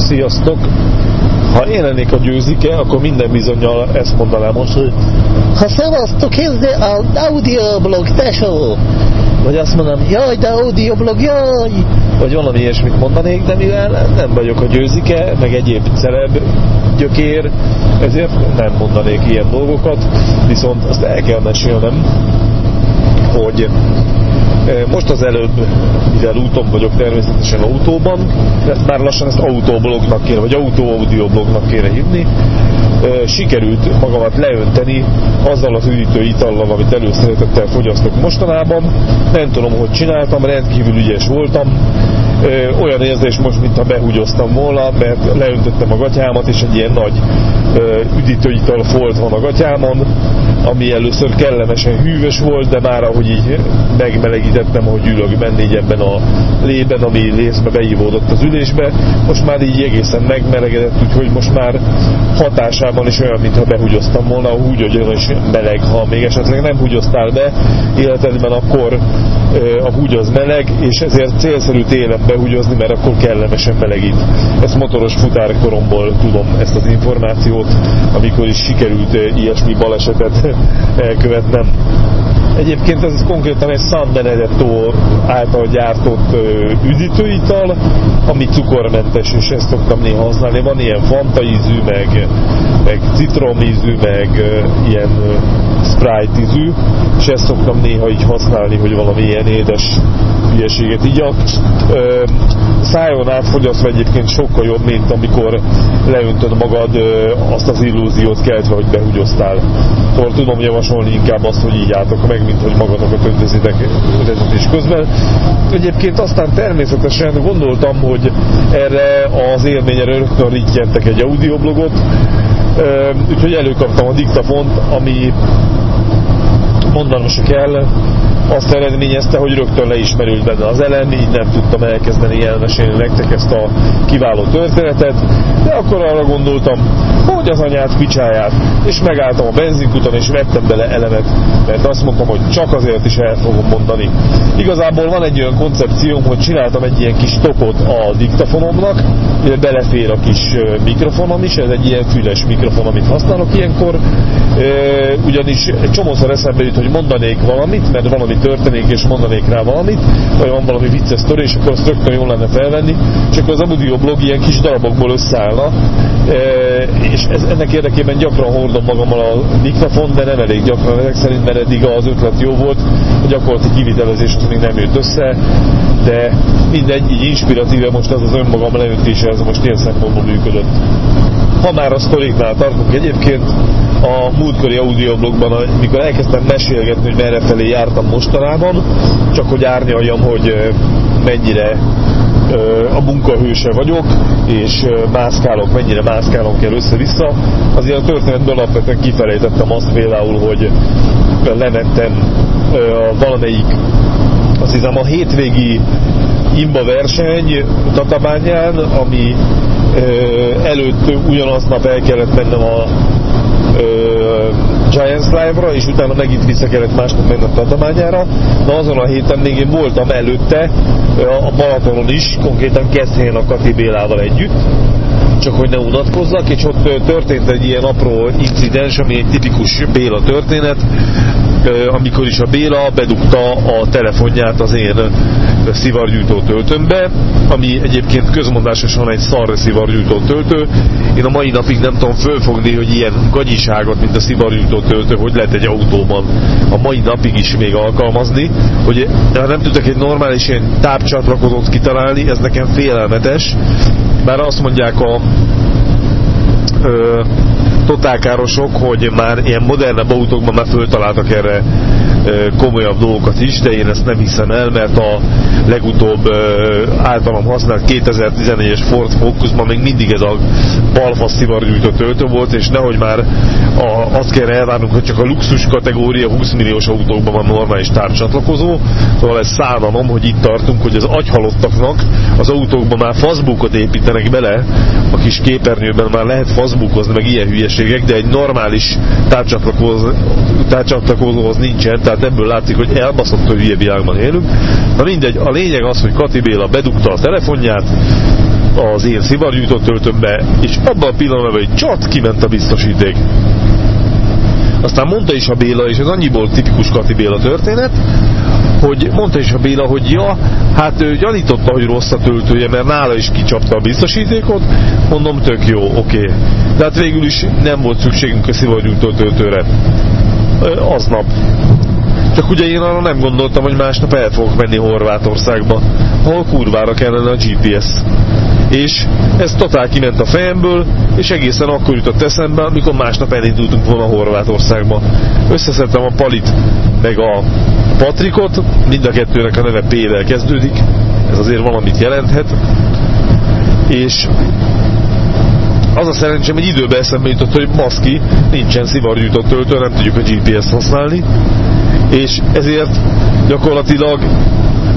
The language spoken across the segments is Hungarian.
Sziasztok! Ha én lennék a győzike, akkor minden bizonyal ezt mondanám most, hogy Ha szevasztok, ez az audioblog, tesó! vagy azt mondanám, jaj, de audioblog, jaj! Vagy valami ilyesmit mondanék, de mivel nem vagyok a győzike, meg egyéb celeb gyökér, ezért nem mondanék ilyen dolgokat, viszont azt el kell mesélnem, hogy most az előbb, mivel úton vagyok természetesen autóban, ezt már lassan ezt autóblognak kéne, vagy autó-audioblognak kéne hívni, sikerült magamat leönteni azzal az üdítő itallal, amit előszeretettel fogyasztok mostanában. Nem tudom, hogy csináltam, rendkívül ügyes voltam. Olyan érzés most, mintha behúgyoztam volna, mert leöntöttem a gatyámat, és egy ilyen nagy üdítőital folt van a gatyámon, ami először kellemesen hűvös volt, de már ahogy így megmelegítettem, hogy ülök benne így ebben a lében, ami részbe beívódott az ülésbe, most már így egészen megmelegedett, úgyhogy most már hatásában is olyan, mintha behugyoztam volna, úgy, hogy olyan is meleg, ha még esetleg nem húgyoztál be életedben, akkor a húgy az meleg, és ezért célszerű télen behúgyozni, mert akkor kellemesen melegít. Ezt motoros futárkoromból tudom ezt az információt, amikor is sikerült ilyesmi balesetet elkövetnem. Egyébként ez konkrétan egy San Benedetto által gyártott üdítőital, ami cukormentes, és ezt szoktam néha használni. Van ilyen fanta ízű, meg, meg citromízű, meg ilyen Sprite ízű, és ezt szoktam néha így használni, hogy valami ilyen édes hülyeséget igyak. Szájon átfogyasztva egyébként sokkal jobb, mint amikor leöntöd magad azt az illúziót keltve, hogy behugyoztál. Szóval tudom javasolni inkább azt, hogy így álltok meg, mint hogy magatokat öntözitek vezetés közben. Egyébként aztán természetesen gondoltam, hogy erre az élményre rögtön rittyentek egy audioblogot, úgyhogy előkaptam a diktafont, ami mondanom se kell, azt eredményezte, hogy rögtön le is merült benne az elem, így nem tudtam elkezdeni elmesélni nektek ezt a kiváló történetet, de akkor arra gondoltam, hogy az anyát picsáját, és megálltam a benzinkuton, és vettem bele elemet, mert azt mondtam, hogy csak azért is el fogom mondani. Igazából van egy olyan koncepcióm, hogy csináltam egy ilyen kis topot a diktafonomnak, belefér a kis mikrofonom is, ez egy ilyen füles mikrofon, amit használok ilyenkor, ugyanis egy csomószor eszembe jut, hogy mondanék valamit, mert valami történik, és mondanék rá valamit, vagy van valami vicces sztori, és akkor azt rögtön jól lenne felvenni, akkor az audio blog ilyen kis darabokból összeállna, és ez, ennek érdekében gyakran hordom magammal a mikrofon, de nem elég gyakran ezek szerint, mert eddig az ötlet jó volt, a gyakorlati kivitelezés az még nem jött össze, de mindegy, így inspiratíve most ez az önmagam leöntése, ez most ilyen szempontból működött. Ha már a sztoriknál tartunk egyébként, a múltkori audioblogban, amikor elkezdtem mesélgetni, hogy merre felé jártam mostanában, csak hogy árnyaljam, hogy mennyire a munkahőse vagyok, és mászkálok, mennyire mászkálom kell össze-vissza. Azért a történetből alapvetően kifelejtettem azt például, hogy lementem valamelyik, azt hiszem a hétvégi imba verseny Tatabányán, ami előtt ugyanaznap el kellett mennem a Giants Live-ra, és utána megint vissza kellett másnap menni a Tatabányára. Na azon a héten még én voltam előtte a Balatonon is, konkrétan Keszhelyen a Kati Bélával együtt, csak hogy ne unatkozzak, és ott történt egy ilyen apró incidens, ami egy tipikus Béla történet, amikor is a Béla bedugta a telefonját az én szivargyújtó töltőmbe, ami egyébként közmondásosan egy szar szivargyújtó töltő. Én a mai napig nem tudom fölfogni, hogy ilyen gagyiságot, mint a szivargyújtó töltő, hogy lehet egy autóban a mai napig is még alkalmazni, hogy nem tudtak egy normális ilyen tápcsatlakozót kitalálni, ez nekem félelmetes, bár azt mondják a totálkárosok, hogy már ilyen modernebb autókban már föltaláltak erre komolyabb dolgokat is, de én ezt nem hiszem el, mert a legutóbb általam használt 2014-es Ford Focusban még mindig ez a balfasz szivargyújtó töltő volt, és nehogy már a, azt kell elvárnunk, hogy csak a luxus kategória 20 milliós autókban van normális tárcsatlakozó, szóval ez szánalom, hogy itt tartunk, hogy az agyhalottaknak az autókban már Facebookot építenek bele, a kis képernyőben már lehet Facebookozni, meg ilyen hülyeségek, de egy normális tárcsatlakozóhoz nincsen, tehát ebből látszik, hogy elbaszott, hogy hülye világban élünk. Na mindegy, a lényeg az, hogy Kati Béla bedugta a telefonját, az én szivargyújtott töltőmbe, és abban a pillanatban, hogy csat, kiment a biztosíték. Aztán mondta is a Béla, és ez annyiból tipikus Kati Béla történet, hogy mondta is a Béla, hogy ja, hát ő gyanította, hogy rossz a töltője, mert nála is kicsapta a biztosítékot, mondom, tök jó, oké. Okay. De hát végül is nem volt szükségünk a szivargyújtó töltőre. Aznap. Csak ugye én arra nem gondoltam, hogy másnap el fogok menni Horvátországba, ahol kurvára kellene a GPS és ez totál kiment a fejemből, és egészen akkor jutott eszembe, amikor másnap elindultunk volna Horvátországba. Összeszedtem a Palit meg a Patrikot, mind a kettőnek a neve P-vel kezdődik, ez azért valamit jelenthet, és az a szerencsém, hogy időben eszembe jutott, hogy maszki, nincsen szivargyújtott töltő, nem tudjuk a GPS-t használni, és ezért gyakorlatilag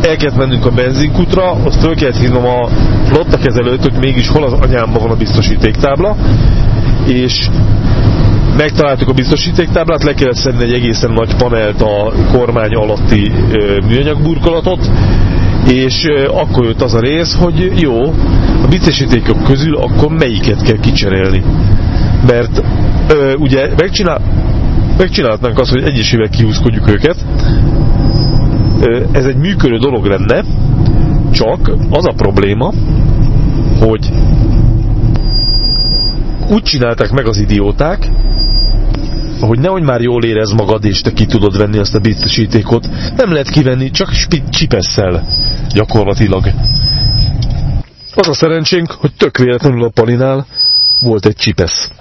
el kellett mennünk a benzinkutra, ott föl kellett hívnom a flotta kezelőt, hogy mégis hol az anyámban van a biztosítéktábla, és megtaláltuk a biztosítéktáblát, le kellett szedni egy egészen nagy panelt a kormány alatti műanyag burkolatot, és akkor jött az a rész, hogy jó, a biztosítékok közül akkor melyiket kell kicserélni. Mert ö, ugye megcsinál, megcsinálhatnánk azt, hogy egyesével kihúzkodjuk őket, ez egy működő dolog lenne, csak az a probléma, hogy úgy csinálták meg az idióták, hogy nehogy már jól érez magad, és te ki tudod venni azt a biztosítékot. Nem lehet kivenni, csak csipesszel gyakorlatilag. Az a szerencsénk, hogy tök véletlenül a Palinál volt egy csipesz.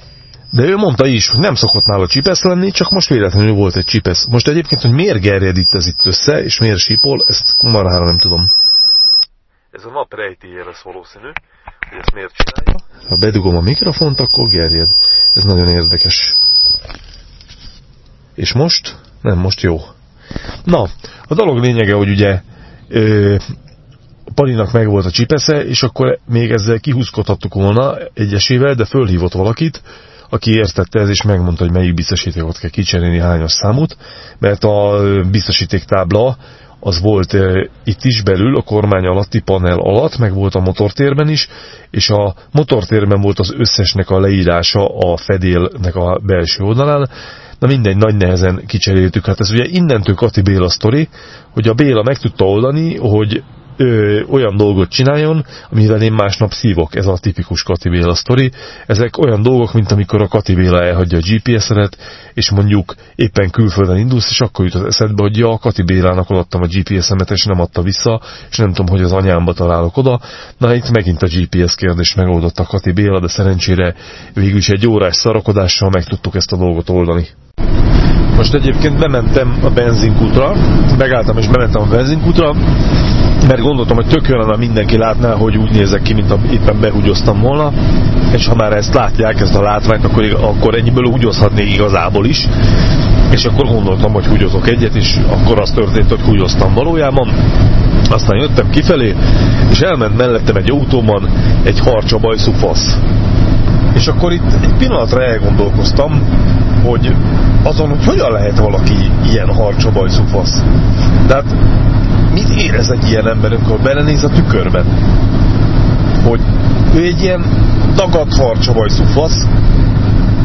De ő mondta is, hogy nem szokott nála csipesz lenni, csak most véletlenül volt egy csipesz. Most egyébként, hogy miért gerjed itt ez itt össze, és miért sípol, ezt marhára nem tudom. Ez a nap rejtélye lesz valószínű, hogy ezt miért csinálja. Ha bedugom a mikrofont, akkor gerjed. Ez nagyon érdekes. És most? Nem, most jó. Na, a dolog lényege, hogy ugye ö, Palinak meg volt a csipesze, és akkor még ezzel kihúzkodhattuk volna egyesével, de fölhívott valakit, aki értette ez, és megmondta, hogy melyik biztosítékot kell kicserélni, hányas számot, mert a biztosítéktábla az volt itt is belül, a kormány alatti panel alatt, meg volt a motortérben is, és a motortérben volt az összesnek a leírása a fedélnek a belső oldalán, Na mindegy, nagy nehezen kicseréltük. Hát ez ugye innentől Kati Béla sztori, hogy a Béla meg tudta oldani, hogy ö, olyan dolgot csináljon, amivel én másnap szívok. Ez a tipikus Kati Béla sztori. Ezek olyan dolgok, mint amikor a Kati Béla elhagyja a GPS-edet, és mondjuk éppen külföldön indulsz, és akkor jut az eszedbe, hogy ja, a Kati Bélának adtam a GPS-emet, és nem adta vissza, és nem tudom, hogy az anyámba találok oda. Na itt megint a GPS kérdés megoldotta a Kati Béla, de szerencsére végül is egy órás szarakodással meg tudtuk ezt a dolgot oldani. Most egyébként bementem a benzinkútra, megálltam és bementem a benzinkútra, mert gondoltam, hogy tök jön, mindenki látná, hogy úgy nézek ki, mint a éppen behúgyoztam volna, és ha már ezt látják, ezt a látványt, akkor, akkor ennyiből húgyozhatnék igazából is, és akkor gondoltam, hogy húgyozok egyet, és akkor az történt, hogy húgyoztam valójában. Aztán jöttem kifelé, és elment mellettem egy autóban egy harcsa bajszú fasz. És akkor itt egy pillanatra elgondolkoztam, hogy azon, hogy hogyan lehet valaki ilyen harcsobajszú fasz. Tehát mit érez egy ilyen ember, amikor belenéz a tükörben? Hogy ő egy ilyen dagadt harcsobajszú fasz,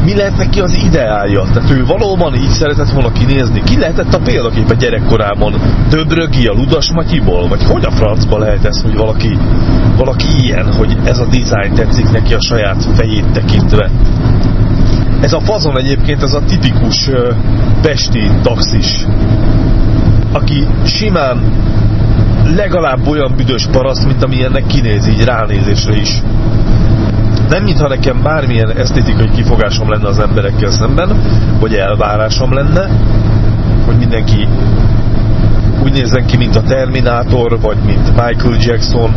mi lehet neki az ideálja? Tehát ő valóban így szeretett volna kinézni? Ki lehetett a példaképe gyerekkorában? Döbrögi a Ludas Matyiból? Vagy hogy a francba lehet ez, hogy valaki, valaki ilyen, hogy ez a dizájn tetszik neki a saját fejét tekintve? Ez a fazon egyébként, ez a tipikus pesti taxis, aki simán legalább olyan büdös paraszt, mint amilyennek kinéz így ránézésre is. Nem mintha nekem bármilyen esztétikai kifogásom lenne az emberekkel szemben, vagy elvárásom lenne, hogy mindenki úgy nézzen ki, mint a Terminátor, vagy mint Michael Jackson,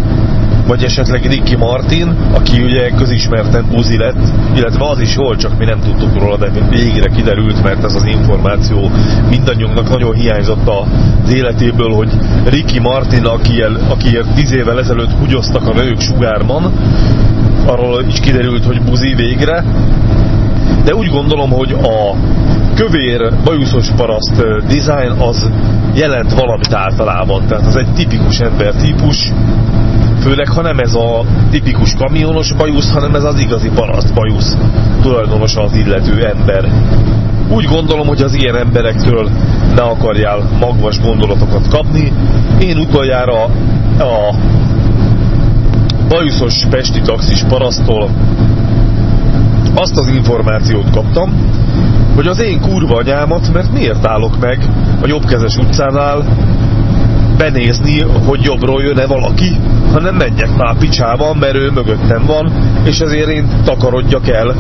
vagy esetleg Ricky Martin, aki ugye közismerten buzi lett, illetve az is volt, csak mi nem tudtuk róla, de végre kiderült, mert ez az információ mindannyiunknak nagyon hiányzott az életéből, hogy Ricky Martin, akiért tíz évvel ezelőtt húgyoztak a nők sugárban, arról is kiderült, hogy buzi végre, de úgy gondolom, hogy a kövér, bajuszos paraszt design az jelent valamit általában, tehát az egy tipikus ember típus, Főleg, ha nem ez a tipikus kamionos bajusz, hanem ez az igazi paraszt bajusz tulajdonosa az illető ember. Úgy gondolom, hogy az ilyen emberektől ne akarjál magvas gondolatokat kapni. Én utoljára a bajuszos pesti taxis parasztól azt az információt kaptam, hogy az én kurva anyámat, mert miért állok meg a jobbkezes utcánál benézni, hogy jobbról jön-e valaki, hanem menjek már picsába, mert ő mögöttem van, és ezért én takarodjak el,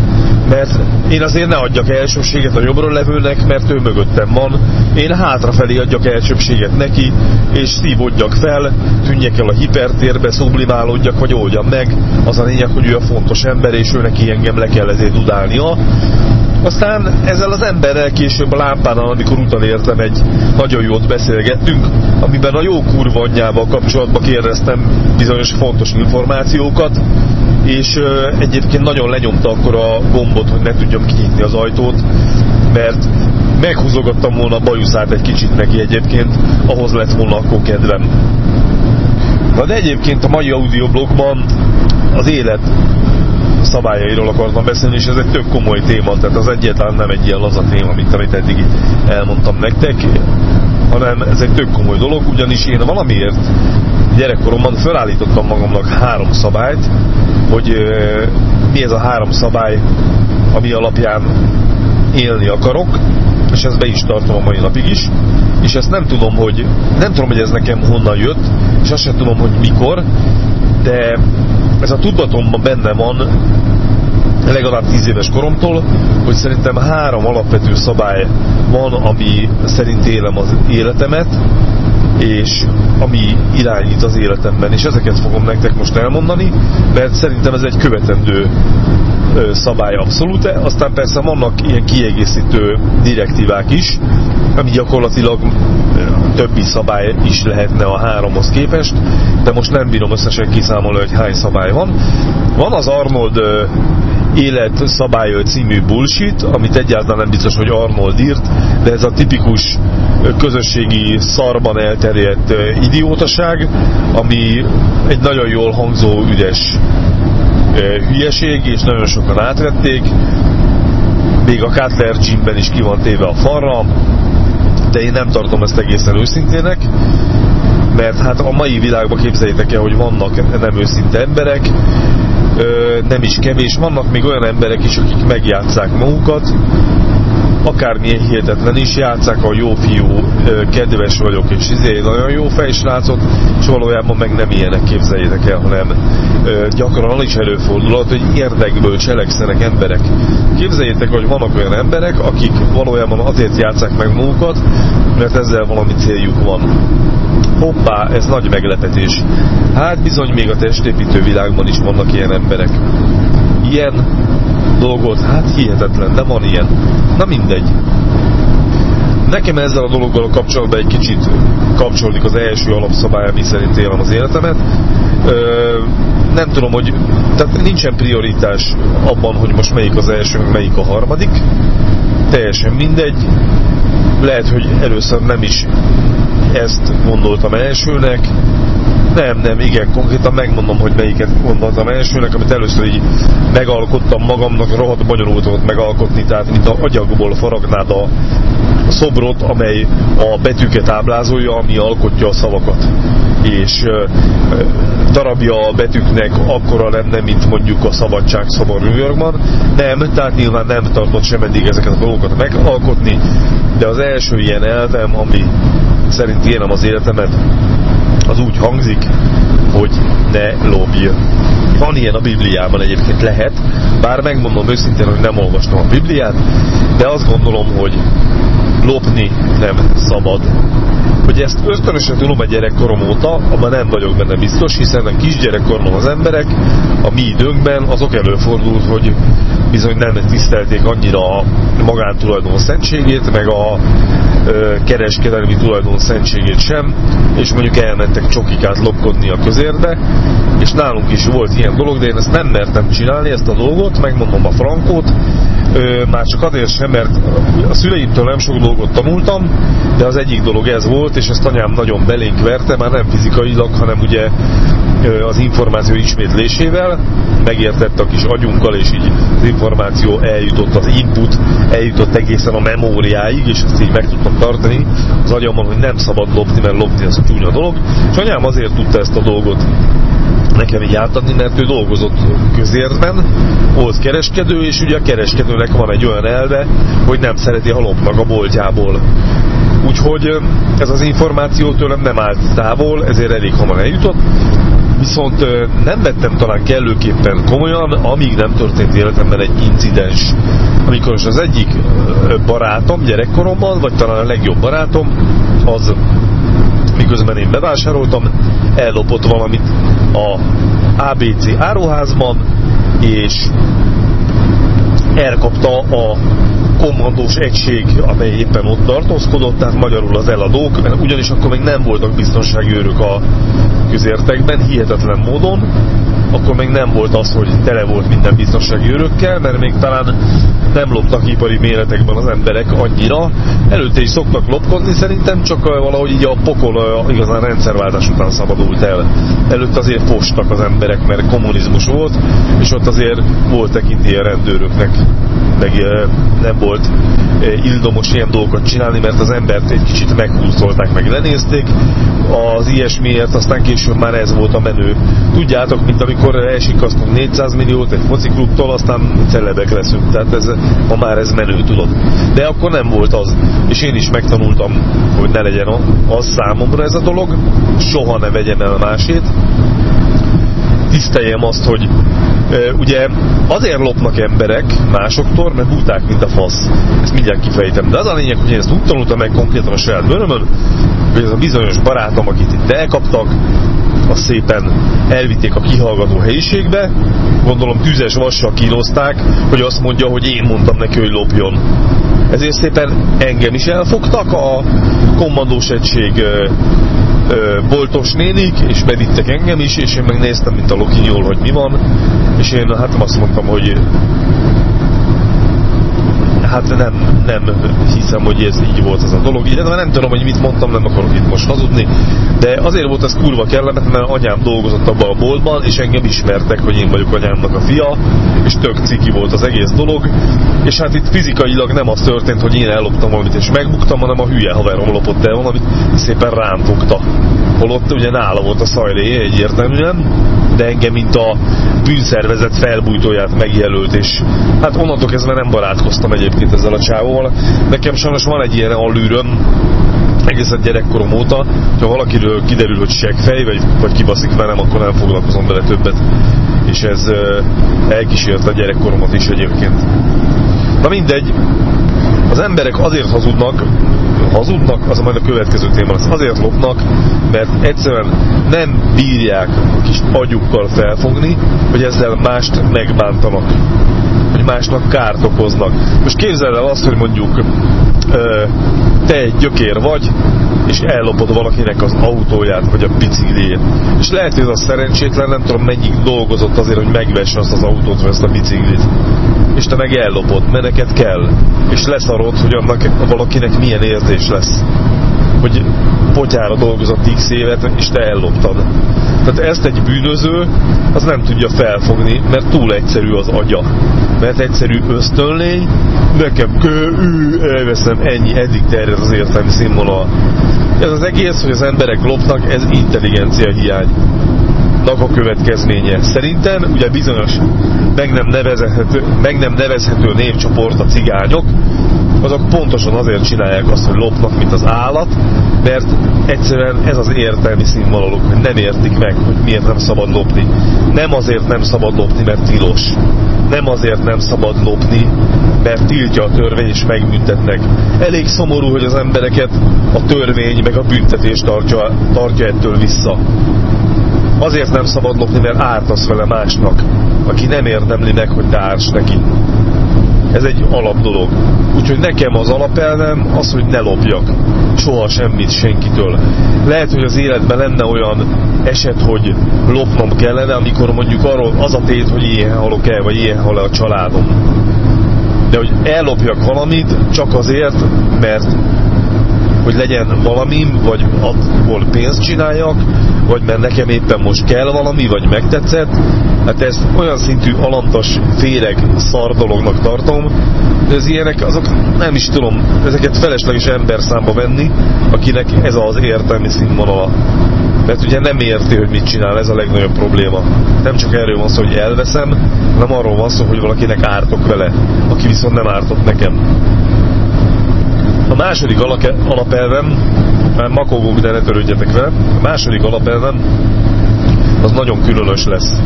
mert én azért ne adjak elsőbséget a jobbról levőnek, mert ő mögöttem van, én hátrafelé adjak elsőbséget neki, és szívódjak fel, tűnjek el a hipertérbe, szublimálódjak, vagy oldjam meg, az a lényeg, hogy ő a fontos ember, és ő neki engem le kell ezért dudálnia, aztán ezzel az emberrel később a lámpánál, amikor utolértem egy nagyon jót beszélgettünk, amiben a jó kurva anyjával kapcsolatban kérdeztem bizonyos fontos információkat, és egyébként nagyon lenyomta akkor a gombot, hogy ne tudjam kinyitni az ajtót, mert meghúzogattam volna a bajuszát egy kicsit neki egyébként, ahhoz lett volna akkor kedvem. Na de egyébként a mai audioblogban az élet szabályairól akartam beszélni, és ez egy tök komoly téma, tehát az egyáltalán nem egy ilyen laza téma, mint amit eddig elmondtam nektek, hanem ez egy tök komoly dolog, ugyanis én valamiért gyerekkoromban felállítottam magamnak három szabályt, hogy mi ez a három szabály, ami alapján élni akarok, és ezt be is tartom a mai napig is, és ezt nem tudom, hogy nem tudom, hogy ez nekem honnan jött, és azt sem tudom, hogy mikor, de ez a tudatomban benne van legalább 10 éves koromtól, hogy szerintem három alapvető szabály van, ami szerint élem az életemet, és ami irányít az életemben, és ezeket fogom nektek most elmondani, mert szerintem ez egy követendő szabály abszolút, aztán persze vannak ilyen kiegészítő direktívák is, ami gyakorlatilag többi szabály is lehetne a háromhoz képest, de most nem bírom összesen kiszámolni, hogy hány szabály van. Van az Arnold élet szabálya című bullshit, amit egyáltalán nem biztos, hogy Arnold írt, de ez a tipikus közösségi szarban elterjedt idiótaság, ami egy nagyon jól hangzó, üdes hülyeség, és nagyon sokan átvették. Még a Cutler Gymben is ki van téve a falra, de én nem tartom ezt egészen őszintének, mert hát a mai világban képzeljétek el, hogy vannak nem őszinte emberek, nem is kevés, vannak még olyan emberek is, akik megjátszák magukat, akármilyen hihetetlen is, játszák a jó fiú, kedves vagyok, és izé nagyon jó fejsrácot, és valójában meg nem ilyenek képzeljétek el, hanem gyakran is előfordulhat, hogy érdekből cselekszenek emberek. Képzeljétek, hogy vannak olyan emberek, akik valójában azért játszák meg magukat, mert ezzel valami céljuk van. Hoppá, ez nagy meglepetés. Hát bizony még a testépítő világban is vannak ilyen emberek. Ilyen dolgot, hát hihetetlen, de van ilyen. Na mindegy. Nekem ezzel a dologgal kapcsolatban egy kicsit kapcsolódik az első alapszabály, ami szerint élem az életemet. Ö, nem tudom, hogy tehát nincsen prioritás abban, hogy most melyik az első, melyik a harmadik. Teljesen mindegy. Lehet, hogy először nem is ezt gondoltam elsőnek, nem, nem, igen, konkrétan megmondom, hogy melyiket gondoltam elsőnek, amit először így megalkottam magamnak, rohadt bonyolult volt megalkotni, tehát mint a agyagból faragnád a szobrot, amely a betűket ábrázolja, ami alkotja a szavakat. És darabja a betűknek akkora lenne, mint mondjuk a szabadság szobor New Yorkban. Nem, tehát nyilván nem tartott sem eddig ezeket a dolgokat megalkotni, de az első ilyen elvem, ami szerint élem az életemet, az úgy hangzik, hogy ne lopj. Van ilyen a Bibliában egyébként lehet, bár megmondom őszintén, hogy nem olvastam a Bibliát, de azt gondolom, hogy lopni nem szabad. Hogy ezt ösztönösen tudom a gyerekkorom óta, abban nem vagyok benne biztos, hiszen a kisgyerekkorban az emberek a mi időnkben azok előfordult, hogy bizony nem tisztelték annyira a magántulajdon szentségét, meg a kereskedelmi tulajdon szentségét sem, és mondjuk elmentek csokikát lopkodni a közérbe, és nálunk is volt ilyen dolog, de én ezt nem mertem csinálni, ezt a dolgot, megmondom a frankót, már csak azért sem, mert a szüleimtől nem sok dolgot tanultam, de az egyik dolog ez volt, és ezt anyám nagyon belénk verte, már nem fizikailag, hanem ugye az információ ismétlésével, megértett a kis agyunkkal, és így információ eljutott, az input eljutott egészen a memóriáig, és ezt így meg tudtam tartani. Az agyamon, hogy nem szabad lopni, mert lopni az csúnya dolog, és anyám azért tudta ezt a dolgot nekem így átadni, mert ő dolgozott közértben, volt kereskedő, és ugye a kereskedőnek van egy olyan elve, hogy nem szereti, ha lopnak a boltjából. Úgyhogy ez az információ tőlem nem állt távol, ezért elég hamar eljutott, viszont nem vettem talán kellőképpen komolyan, amíg nem történt életemben egy incidens. Amikor az egyik barátom gyerekkoromban, vagy talán a legjobb barátom, az miközben én bevásároltam, ellopott valamit a ABC áruházban, és elkapta a kommandós egység, amely éppen ott tartózkodott, tehát magyarul az eladók, mert ugyanis akkor még nem voltak biztonsági őrök a közértekben, hihetetlen módon, akkor még nem volt az, hogy tele volt minden biztonsági őrökkel, mert még talán nem loptak ipari méretekben az emberek annyira. Előtte is szoktak lopkodni szerintem, csak valahogy így a pokol igazán rendszerváltás után szabadult el. Előtt azért fostak az emberek, mert kommunizmus volt, és ott azért volt tekinti a rendőröknek, meg nem volt ildomos ilyen dolgokat csinálni, mert az embert egy kicsit meghúzolták, meg lenézték. Az ilyesmiért aztán később már ez volt a menő. Tudjátok, mint amikor elsikasztunk 400 milliót egy fociklubtól, aztán celebek leszünk. Tehát ez, ma már ez menő, tudod. De akkor nem volt az. És én is megtanultam, hogy ne legyen az számomra ez a dolog. Soha ne vegyem el másét tiszteljem azt, hogy ugye azért lopnak emberek másoktól, mert buták, mint a fasz. Ezt mindjárt kifejtem. De az a lényeg, hogy én ezt úgy tanultam meg konkrétan a saját bőrömön, hogy ez a bizonyos barátom, akit itt elkaptak, azt szépen elvitték a kihallgató helyiségbe, gondolom tüzes vassal kínozták, hogy azt mondja, hogy én mondtam neki, hogy lopjon. Ezért szépen engem is elfogtak, a kommandós egység boltos nénik, és bevittek engem is, és én megnéztem, mint a lokinyól, hogy mi van, és én hát azt mondtam, hogy hát nem, nem hiszem, hogy ez így volt ez a dolog. Illetve nem tudom, hogy mit mondtam, nem akarok itt most hazudni, de azért volt ez kurva kellemetlen, mert anyám dolgozott abban a boltban, és engem ismertek, hogy én vagyok anyámnak a fia, és tök ciki volt az egész dolog, és hát itt fizikailag nem az történt, hogy én elloptam valamit és megbuktam, hanem a hülye haverom lopott el valamit, szépen rám. Holott ugye nála volt a szajlé egyértelműen, de engem mint a bűnszervezet felbújtóját megjelölt, és hát onnantól kezdve nem barátkoztam egyébként ezzel a csávóval. Nekem sajnos van egy ilyen allűröm, egészen gyerekkorom óta, ha valakiről kiderül, hogy seggfej, vagy, vagy kibaszik velem, akkor nem foglalkozom vele többet. És ez uh, elkísért a gyerekkoromat is egyébként. Na mindegy, az emberek azért hazudnak, hazudnak, az majd a következő téma lesz. Azért lopnak, mert egyszerűen nem bírják a kis agyukkal felfogni, hogy ezzel mást megbántanak hogy másnak kárt okoznak. Most képzeld el azt, hogy mondjuk te egy gyökér vagy, és ellopod valakinek az autóját, vagy a bicikliét. És lehet, hogy ez a szerencsétlen, nem tudom mennyit dolgozott azért, hogy megvesse azt az autót, vagy azt a biciklit. És te meg ellopod, mert neked kell. És leszarod, hogy annak valakinek milyen érzés lesz hogy potyára dolgozott x évet, és te elloptad. Tehát ezt egy bűnöző, az nem tudja felfogni, mert túl egyszerű az agya. Mert egyszerű ösztönlény, nekem kö, ű, elveszem, ennyi, eddig terjed az értelmi színvonal. Ez az egész, hogy az emberek lopnak, ez intelligencia hiány a következménye. Szerintem ugye bizonyos meg nem nevezhető, meg nem nevezhető névcsoport a cigányok, azok pontosan azért csinálják azt, hogy lopnak, mint az állat, mert egyszerűen ez az értelmi színvonaluk, hogy nem értik meg, hogy miért nem szabad lopni. Nem azért nem szabad lopni, mert tilos. Nem azért nem szabad lopni, mert tiltja a törvény és megbüntetnek. Elég szomorú, hogy az embereket a törvény meg a büntetés tartja, tartja ettől vissza. Azért nem szabad lopni, mert ártasz vele másnak, aki nem érdemli meg, hogy te neki. Ez egy alap dolog. Úgyhogy nekem az alapelvem az, hogy ne lopjak soha semmit senkitől. Lehet, hogy az életben lenne olyan eset, hogy lopnom kellene, amikor mondjuk arról az a tét, hogy ilyen halok el, vagy ilyen hal a családom. De hogy ellopjak valamit csak azért, mert hogy legyen valamim, vagy abból pénzt csináljak, vagy mert nekem éppen most kell valami, vagy megtetszett. Hát ez olyan szintű alantas, féreg, szar dolognak tartom, ez ilyenek, azok nem is tudom, ezeket felesleges ember számba venni, akinek ez az értelmi színvonala. Mert ugye nem érti, hogy mit csinál, ez a legnagyobb probléma. Nem csak erről van szó, hogy elveszem, hanem arról van szó, hogy valakinek ártok vele, aki viszont nem ártott nekem. A második alapelvem, már makogok, de ne törődjetek vele, a második alapelvem az nagyon különös lesz.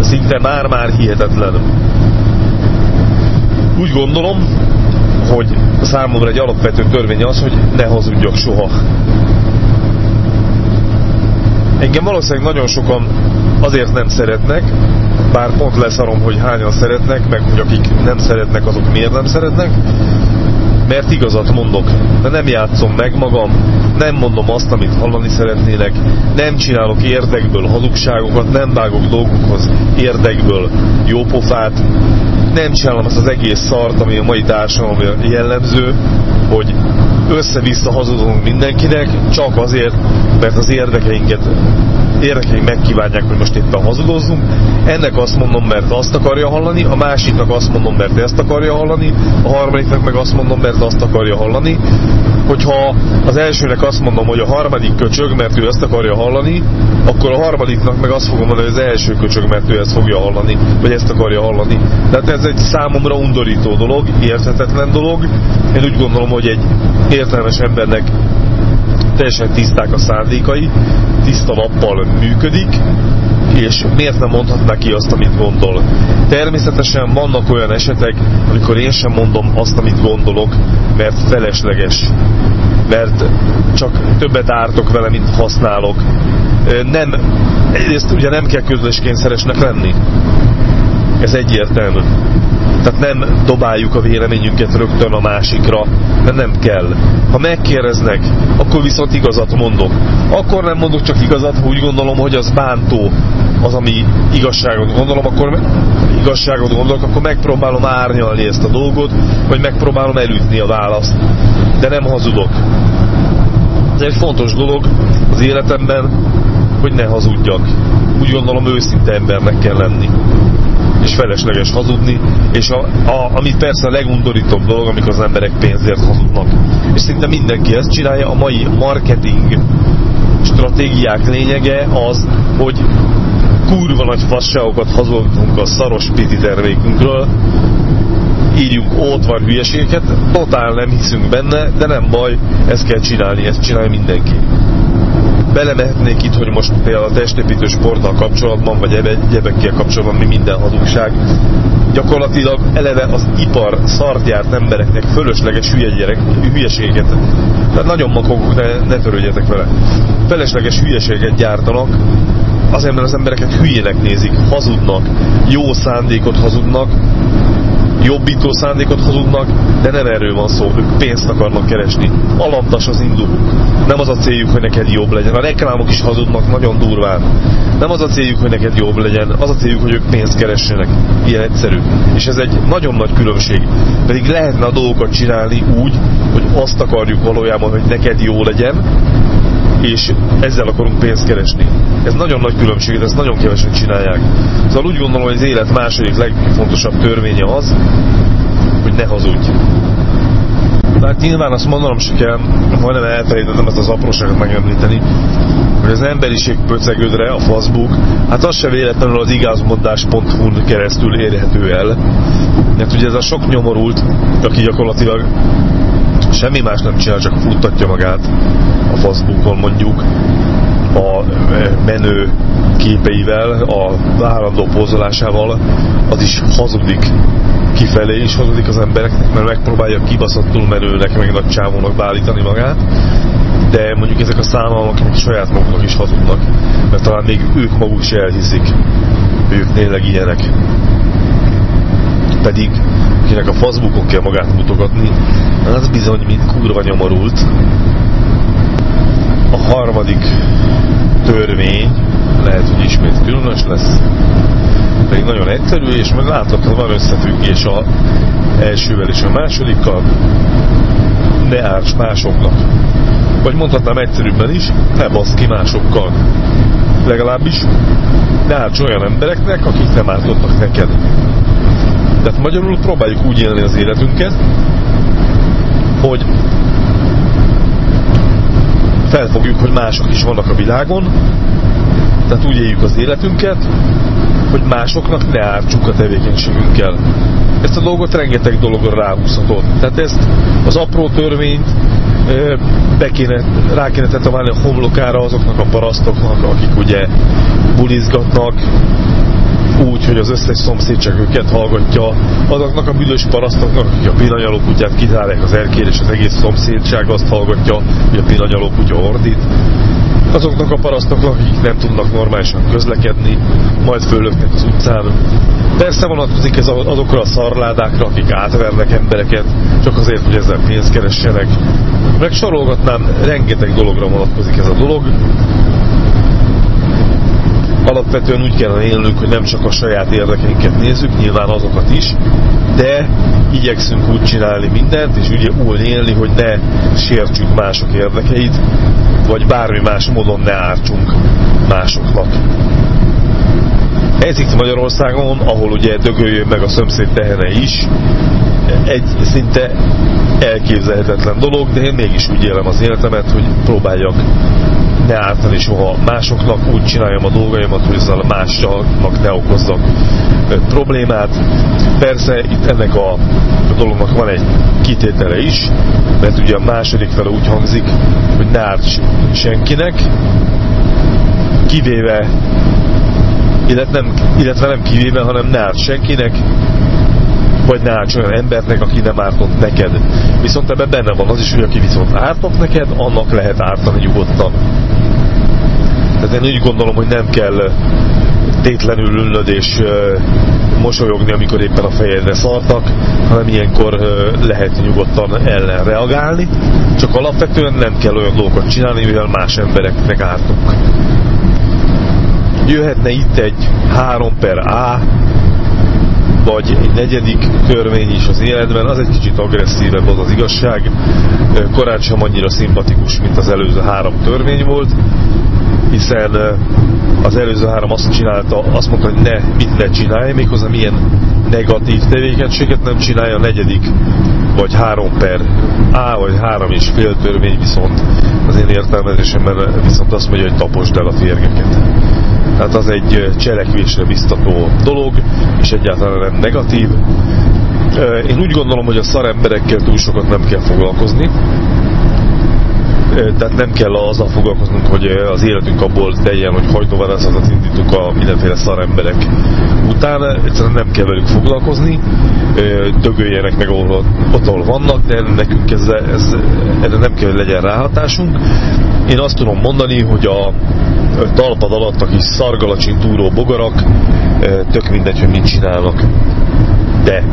Szinte már-már hihetetlen. Úgy gondolom, hogy számomra egy alapvető törvény az, hogy ne hazudjak soha. Engem valószínűleg nagyon sokan azért nem szeretnek, bár pont leszarom, hogy hányan szeretnek, meg hogy akik nem szeretnek, azok miért nem szeretnek, mert igazat mondok, de nem játszom meg magam, nem mondom azt, amit hallani szeretnének, nem csinálok érdekből hazugságokat, nem vágok dolgokhoz érdekből jópofát, nem csinálom azt az egész szart, ami a mai társadalom jellemző, hogy össze-vissza hazudunk mindenkinek, csak azért, mert az érdekeinket érdekeink megkívánják, hogy most éppen hazudozzunk. Ennek azt mondom, mert azt akarja hallani, a másiknak azt mondom, mert ezt akarja hallani, a harmadiknak meg azt mondom, mert azt akarja hallani. Hogyha az elsőnek azt mondom, hogy a harmadik köcsög, mert ő ezt akarja hallani, akkor a harmadiknak meg azt fogom mondani, hogy az első köcsög, mert ő ezt fogja hallani, vagy ezt akarja hallani. Tehát ez egy számomra undorító dolog, érthetetlen dolog. Én úgy gondolom, hogy egy értelmes embernek teljesen tiszták a szándékai, tiszta lappal működik, és miért nem mondhatná ki azt, amit gondol. Természetesen vannak olyan esetek, amikor én sem mondom azt, amit gondolok, mert felesleges, mert csak többet ártok vele, mint használok. Nem, egyrészt ugye nem kell közlöskényszeresnek lenni. Ez egyértelmű. Tehát nem dobáljuk a véleményünket rögtön a másikra, mert nem kell. Ha megkérdeznek, akkor viszont igazat mondok. Akkor nem mondok csak igazat, ha úgy gondolom, hogy az bántó az, ami igazságot gondolom, akkor igazságot gondolok, akkor megpróbálom árnyalni ezt a dolgot, vagy megpróbálom elütni a választ. De nem hazudok. Ez egy fontos dolog az életemben, hogy ne hazudjak. Úgy gondolom őszinte embernek kell lenni és felesleges hazudni, és a, a, ami persze a legundorítóbb dolog, amikor az emberek pénzért hazudnak. És szinte mindenki ezt csinálja, a mai marketing stratégiák lényege az, hogy kurva nagy fasságokat hazudunk a szaros piti termékünkről, írjunk ótvar hülyeségeket, totál nem hiszünk benne, de nem baj, ezt kell csinálni, ezt csinálja mindenki belemehetnék itt, hogy most például a testépítő sporttal kapcsolatban, vagy egyebekkel kapcsolatban mi minden hazugság. Gyakorlatilag eleve az ipar szartjárt embereknek fölösleges hülye gyerek, hülyeséget. Tehát nagyon makogok, ne, ne törődjetek vele. Felesleges hülyeséget gyártanak, azért, mert az embereket hülyének nézik, hazudnak, jó szándékot hazudnak, jobbító szándékot hazudnak, de nem erről van szó, ők pénzt akarnak keresni. Alantas az induluk. Nem az a céljuk, hogy neked jobb legyen. A reklámok is hazudnak nagyon durván. Nem az a céljuk, hogy neked jobb legyen, az a céljuk, hogy ők pénzt keressenek. Ilyen egyszerű. És ez egy nagyon nagy különbség. Pedig lehetne a dolgokat csinálni úgy, hogy azt akarjuk valójában, hogy neked jó legyen, és ezzel akarunk pénzt keresni. Ez nagyon nagy különbség, ezt nagyon kevesen csinálják. Szóval úgy gondolom, hogy az élet második legfontosabb törvénye az, hogy ne hazudj. Tehát nyilván azt mondanom se kell, majdnem elfelejtettem ezt az apróságot megemlíteni, hogy az emberiség pöcegődre, a Facebook, hát az se véletlenül az igazmondás.hu-n keresztül érhető el. Mert ugye ez a sok nyomorult, aki gyakorlatilag semmi más nem csinál, csak futtatja magát a Facebookon mondjuk a menő képeivel, a állandó pózolásával, az is hazudik kifelé is hazudik az embereknek, mert megpróbálja kibaszottul menőnek, meg nagy csávónak beállítani magát, de mondjuk ezek a számok saját maguknak is hazudnak, mert talán még ők maguk is elhiszik, ők tényleg ilyenek. Pedig akinek a Facebookon kell magát mutogatni, az bizony, mint kurva nyomorult. A harmadik törvény, lehet, hogy ismét különös lesz, pedig nagyon egyszerű, és meg látható van összefüggés a elsővel és a másodikkal, ne árts másoknak. Vagy mondhatnám egyszerűbben is, ne basz ki másokkal. Legalábbis ne árts olyan embereknek, akik nem ártottak neked. Tehát magyarul próbáljuk úgy élni az életünket, hogy felfogjuk, hogy mások is vannak a világon, tehát úgy éljük az életünket, hogy másoknak ne ártsuk a tevékenységünkkel. Ezt a dolgot rengeteg dologra ráhúzhatod. Tehát ezt az apró törvényt be kéne, rá kéne tetoválni a homlokára azoknak a parasztoknak, akik ugye bulizgatnak, úgy, hogy az összes szomszéd csak őket hallgatja, azoknak a büdös parasztoknak, akik a pinanyaló kutyát kitálják az erkére, és az egész szomszédság azt hallgatja, hogy a pinanyaló kutya ordít, azoknak a parasztoknak, akik nem tudnak normálisan közlekedni, majd fölöknek az utcán. Persze vonatkozik ez azokra a szarládákra, akik átvernek embereket, csak azért, hogy ezzel pénzt keressenek. Meg sorolgatnám, rengeteg dologra vonatkozik ez a dolog. Alapvetően úgy kellene élnünk, hogy nem csak a saját érdekeinket nézzük, nyilván azokat is, de igyekszünk úgy csinálni mindent, és ugye úgy élni, hogy ne sértsük mások érdekeit, vagy bármi más módon ne ártsunk másoknak. Ez itt Magyarországon, ahol ugye dögöljön meg a szomszéd tehene is, egy szinte elképzelhetetlen dolog, de én mégis úgy élem az életemet, hogy próbáljak ne ártani soha másoknak, úgy csináljam a dolgaimat, hogy ezzel másoknak ne okozzak problémát. Persze itt ennek a, dolognak van egy kitétele is, mert ugye a második fele úgy hangzik, hogy ne árts senkinek, kivéve illetve nem, illetve nem kivéve, hanem ne árt senkinek, vagy ne árts olyan embernek, aki nem ártott neked. Viszont ebben benne van az is, hogy aki viszont ártott neked, annak lehet ártani nyugodtan. Tehát én úgy gondolom, hogy nem kell tétlenül ülnöd és mosolyogni, amikor éppen a fejedre szartak, hanem ilyenkor lehet nyugodtan ellen reagálni, csak alapvetően nem kell olyan dolgokat csinálni, mivel más embereknek ártunk. Jöhetne itt egy 3 per A, vagy egy negyedik törvény is az életben, az egy kicsit agresszívebb az az igazság. Korán sem annyira szimpatikus, mint az előző három törvény volt, hiszen az előző három azt csinálta, azt mondta, hogy ne, mit ne csinálj, méghozzá milyen negatív tevékenységet nem csinálja a negyedik, vagy három per A, vagy három és fél törvény viszont az én értelmezésemben viszont azt mondja, hogy taposd el a férgeket. Tehát az egy cselekvésre biztató dolog, és egyáltalán nem negatív. Én úgy gondolom, hogy a szaremberekkel túl sokat nem kell foglalkozni, tehát nem kell azzal foglalkoznunk, hogy az életünk abból teljen, hogy hajtóvadászatot indítunk a mindenféle szaremberek után, egyszerűen nem kell velük foglalkozni, dögöljenek meg ahol, ott, ahol vannak, de nekünk ez, ez, erre nem kell, hogy legyen ráhatásunk. Én azt tudom mondani, hogy a talpad alatt a kis szargalacsin túró bogarak, tök mindegy, hogy mit csinálnak. De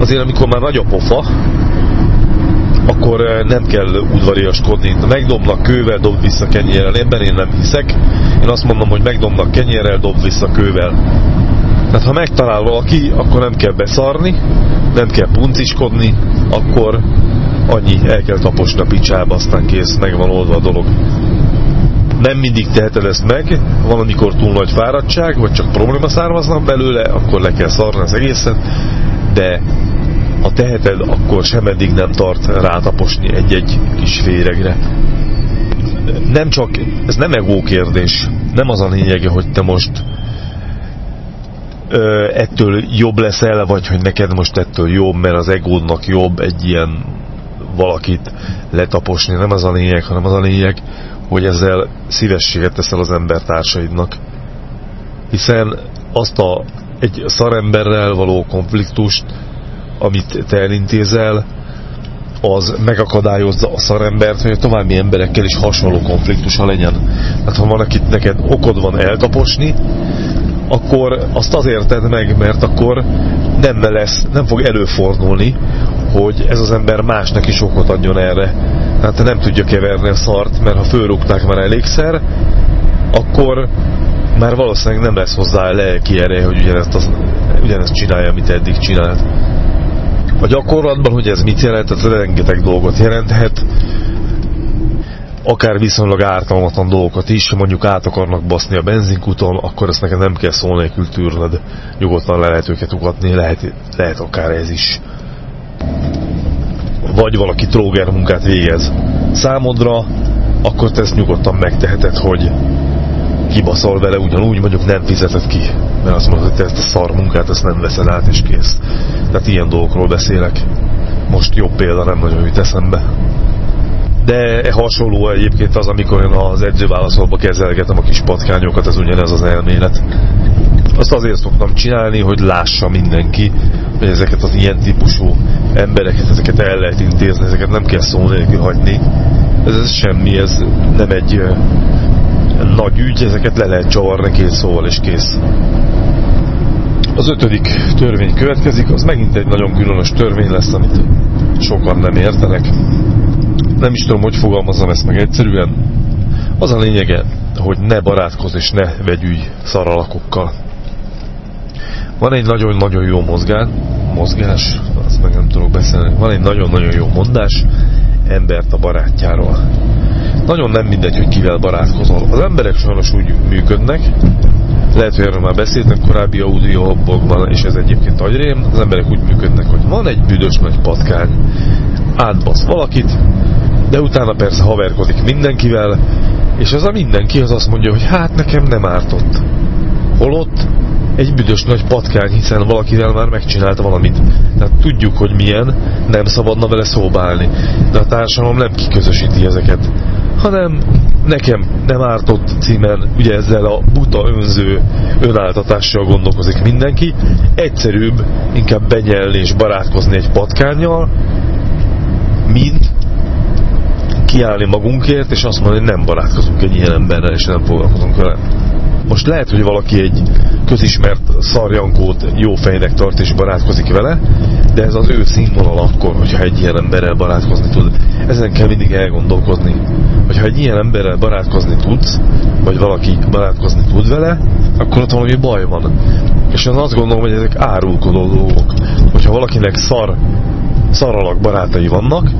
azért, amikor már nagy a pofa, akkor nem kell udvariaskodni. Megdobnak kővel, dob vissza kenyérrel. Ebben én nem hiszek. Én azt mondom, hogy megdobnak kenyérrel, dob vissza kővel. Tehát ha megtalál valaki, akkor nem kell beszarni, nem kell punciskodni, akkor annyi, el kell taposni a picsába, aztán kész, meg van oldva a dolog. Nem mindig teheted ezt meg, van amikor túl nagy fáradtság, vagy csak probléma származnak belőle, akkor le kell szarni az egészet, de teheted, akkor sem eddig nem tart rátaposni egy-egy kis féregre. Nem csak, ez nem egó kérdés, nem az a lényege, hogy te most ö, ettől jobb leszel, vagy hogy neked most ettől jobb, mert az egódnak jobb egy ilyen valakit letaposni. Nem az a lényeg, hanem az a lényeg, hogy ezzel szívességet teszel az embertársaidnak. Hiszen azt a egy szaremberrel való konfliktust amit te elintézel, az megakadályozza a szarembert, hogy a további emberekkel is hasonló konfliktusa legyen. Tehát ha van, akit neked okod van eltaposni, akkor azt azért tedd meg, mert akkor nem lesz, nem fog előfordulni, hogy ez az ember másnak is okot adjon erre. Hát nem tudja keverni a szart, mert ha fölrúgták már elégszer, akkor már valószínűleg nem lesz hozzá lelki ereje, hogy ugyanezt, az, ugyanezt csinálja, amit eddig csinált. A gyakorlatban, hogy ez mit jelent, ez rengeteg dolgot jelenthet, akár viszonylag ártalmatlan dolgokat is, mondjuk át akarnak baszni a benzinkúton, akkor ezt neked nem kell szó nélkül tűrned. Nyugodtan le lehet őket ugatni, lehet, lehet akár ez is. Vagy valaki tróger munkát végez számodra, akkor te ezt nyugodtan megteheted, hogy kibaszol vele ugyanúgy, mondjuk nem fizeted ki. Mert azt mondod, hogy te ezt a szar munkát ezt nem veszed át és kész. Tehát ilyen dolgokról beszélek. Most jobb példa nem nagyon jut eszembe. De hasonló egyébként az, amikor én az edzőválaszolba kezelgetem a kis patkányokat, ez ugyanez az elmélet. Azt azért szoktam csinálni, hogy lássa mindenki, hogy ezeket az ilyen típusú embereket, ezeket el lehet intézni, ezeket nem kell szó nélkül hagyni. Ez, ez semmi, ez nem egy nagy ügy, ezeket le lehet csavarni két szóval és kész. Az ötödik törvény következik, az megint egy nagyon különös törvény lesz, amit sokan nem értenek. Nem is tudom, hogy fogalmazom ezt meg egyszerűen. Az a lényege, hogy ne barátkozz és ne vegyülj szaralakokkal. Van egy nagyon-nagyon jó mozgás, mozgás, azt meg nem tudok beszélni, van egy nagyon-nagyon jó mondás, embert a barátjáról. Nagyon nem mindegy, hogy kivel barátkozol. Az emberek sajnos úgy működnek, lehet, hogy erről már beszéltem korábbi audióblogban, és ez egyébként agyrém, az emberek úgy működnek, hogy van egy büdös nagy patkány, átbasz valakit, de utána persze haverkodik mindenkivel, és az a mindenki az azt mondja, hogy hát nekem nem ártott. Holott egy büdös nagy patkány, hiszen valakivel már megcsinálta valamit. Tehát tudjuk, hogy milyen, nem szabadna vele szóbálni. De a társadalom nem kiközösíti ezeket hanem nekem nem ártott címen, ugye ezzel a buta önző önáltatással gondolkozik mindenki, egyszerűbb inkább benyelni és barátkozni egy patkányjal, mint kiállni magunkért, és azt mondani, hogy nem barátkozunk egy ilyen emberrel, és nem foglalkozunk vele. Most lehet, hogy valaki egy közismert szarjankót jó fejnek tart és barátkozik vele, de ez az ő színvonal akkor, hogyha egy ilyen emberrel barátkozni tud. Ezen kell mindig elgondolkozni, hogyha egy ilyen emberrel barátkozni tudsz, vagy valaki barátkozni tud vele, akkor ott valami baj van. És én azt gondolom, hogy ezek árulkodó dolgok. Hogyha valakinek szar, szaralak barátai vannak,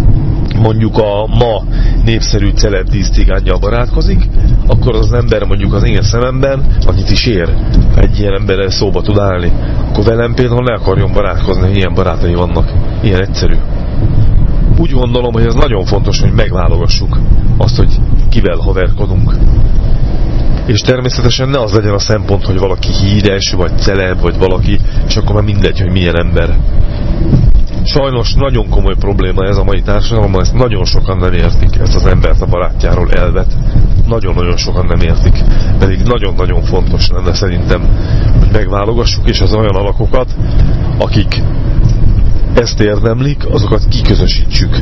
mondjuk a ma népszerű celeb díszcigánnyal barátkozik, akkor az ember mondjuk az én szememben annyit is ér, egy ilyen emberrel szóba tud állni. Akkor velem például ne akarjon barátkozni, ilyen barátai vannak. Ilyen egyszerű. Úgy gondolom, hogy ez nagyon fontos, hogy megválogassuk azt, hogy kivel haverkodunk. És természetesen ne az legyen a szempont, hogy valaki híres, vagy celeb, vagy valaki, és akkor már mindegy, hogy milyen ember sajnos nagyon komoly probléma ez a mai társadalomban, ezt nagyon sokan nem értik, ezt az embert a barátjáról elvet. Nagyon-nagyon sokan nem értik. Pedig nagyon-nagyon fontos lenne szerintem, hogy megválogassuk, és az olyan alakokat, akik ezt érdemlik, azokat kiközösítsük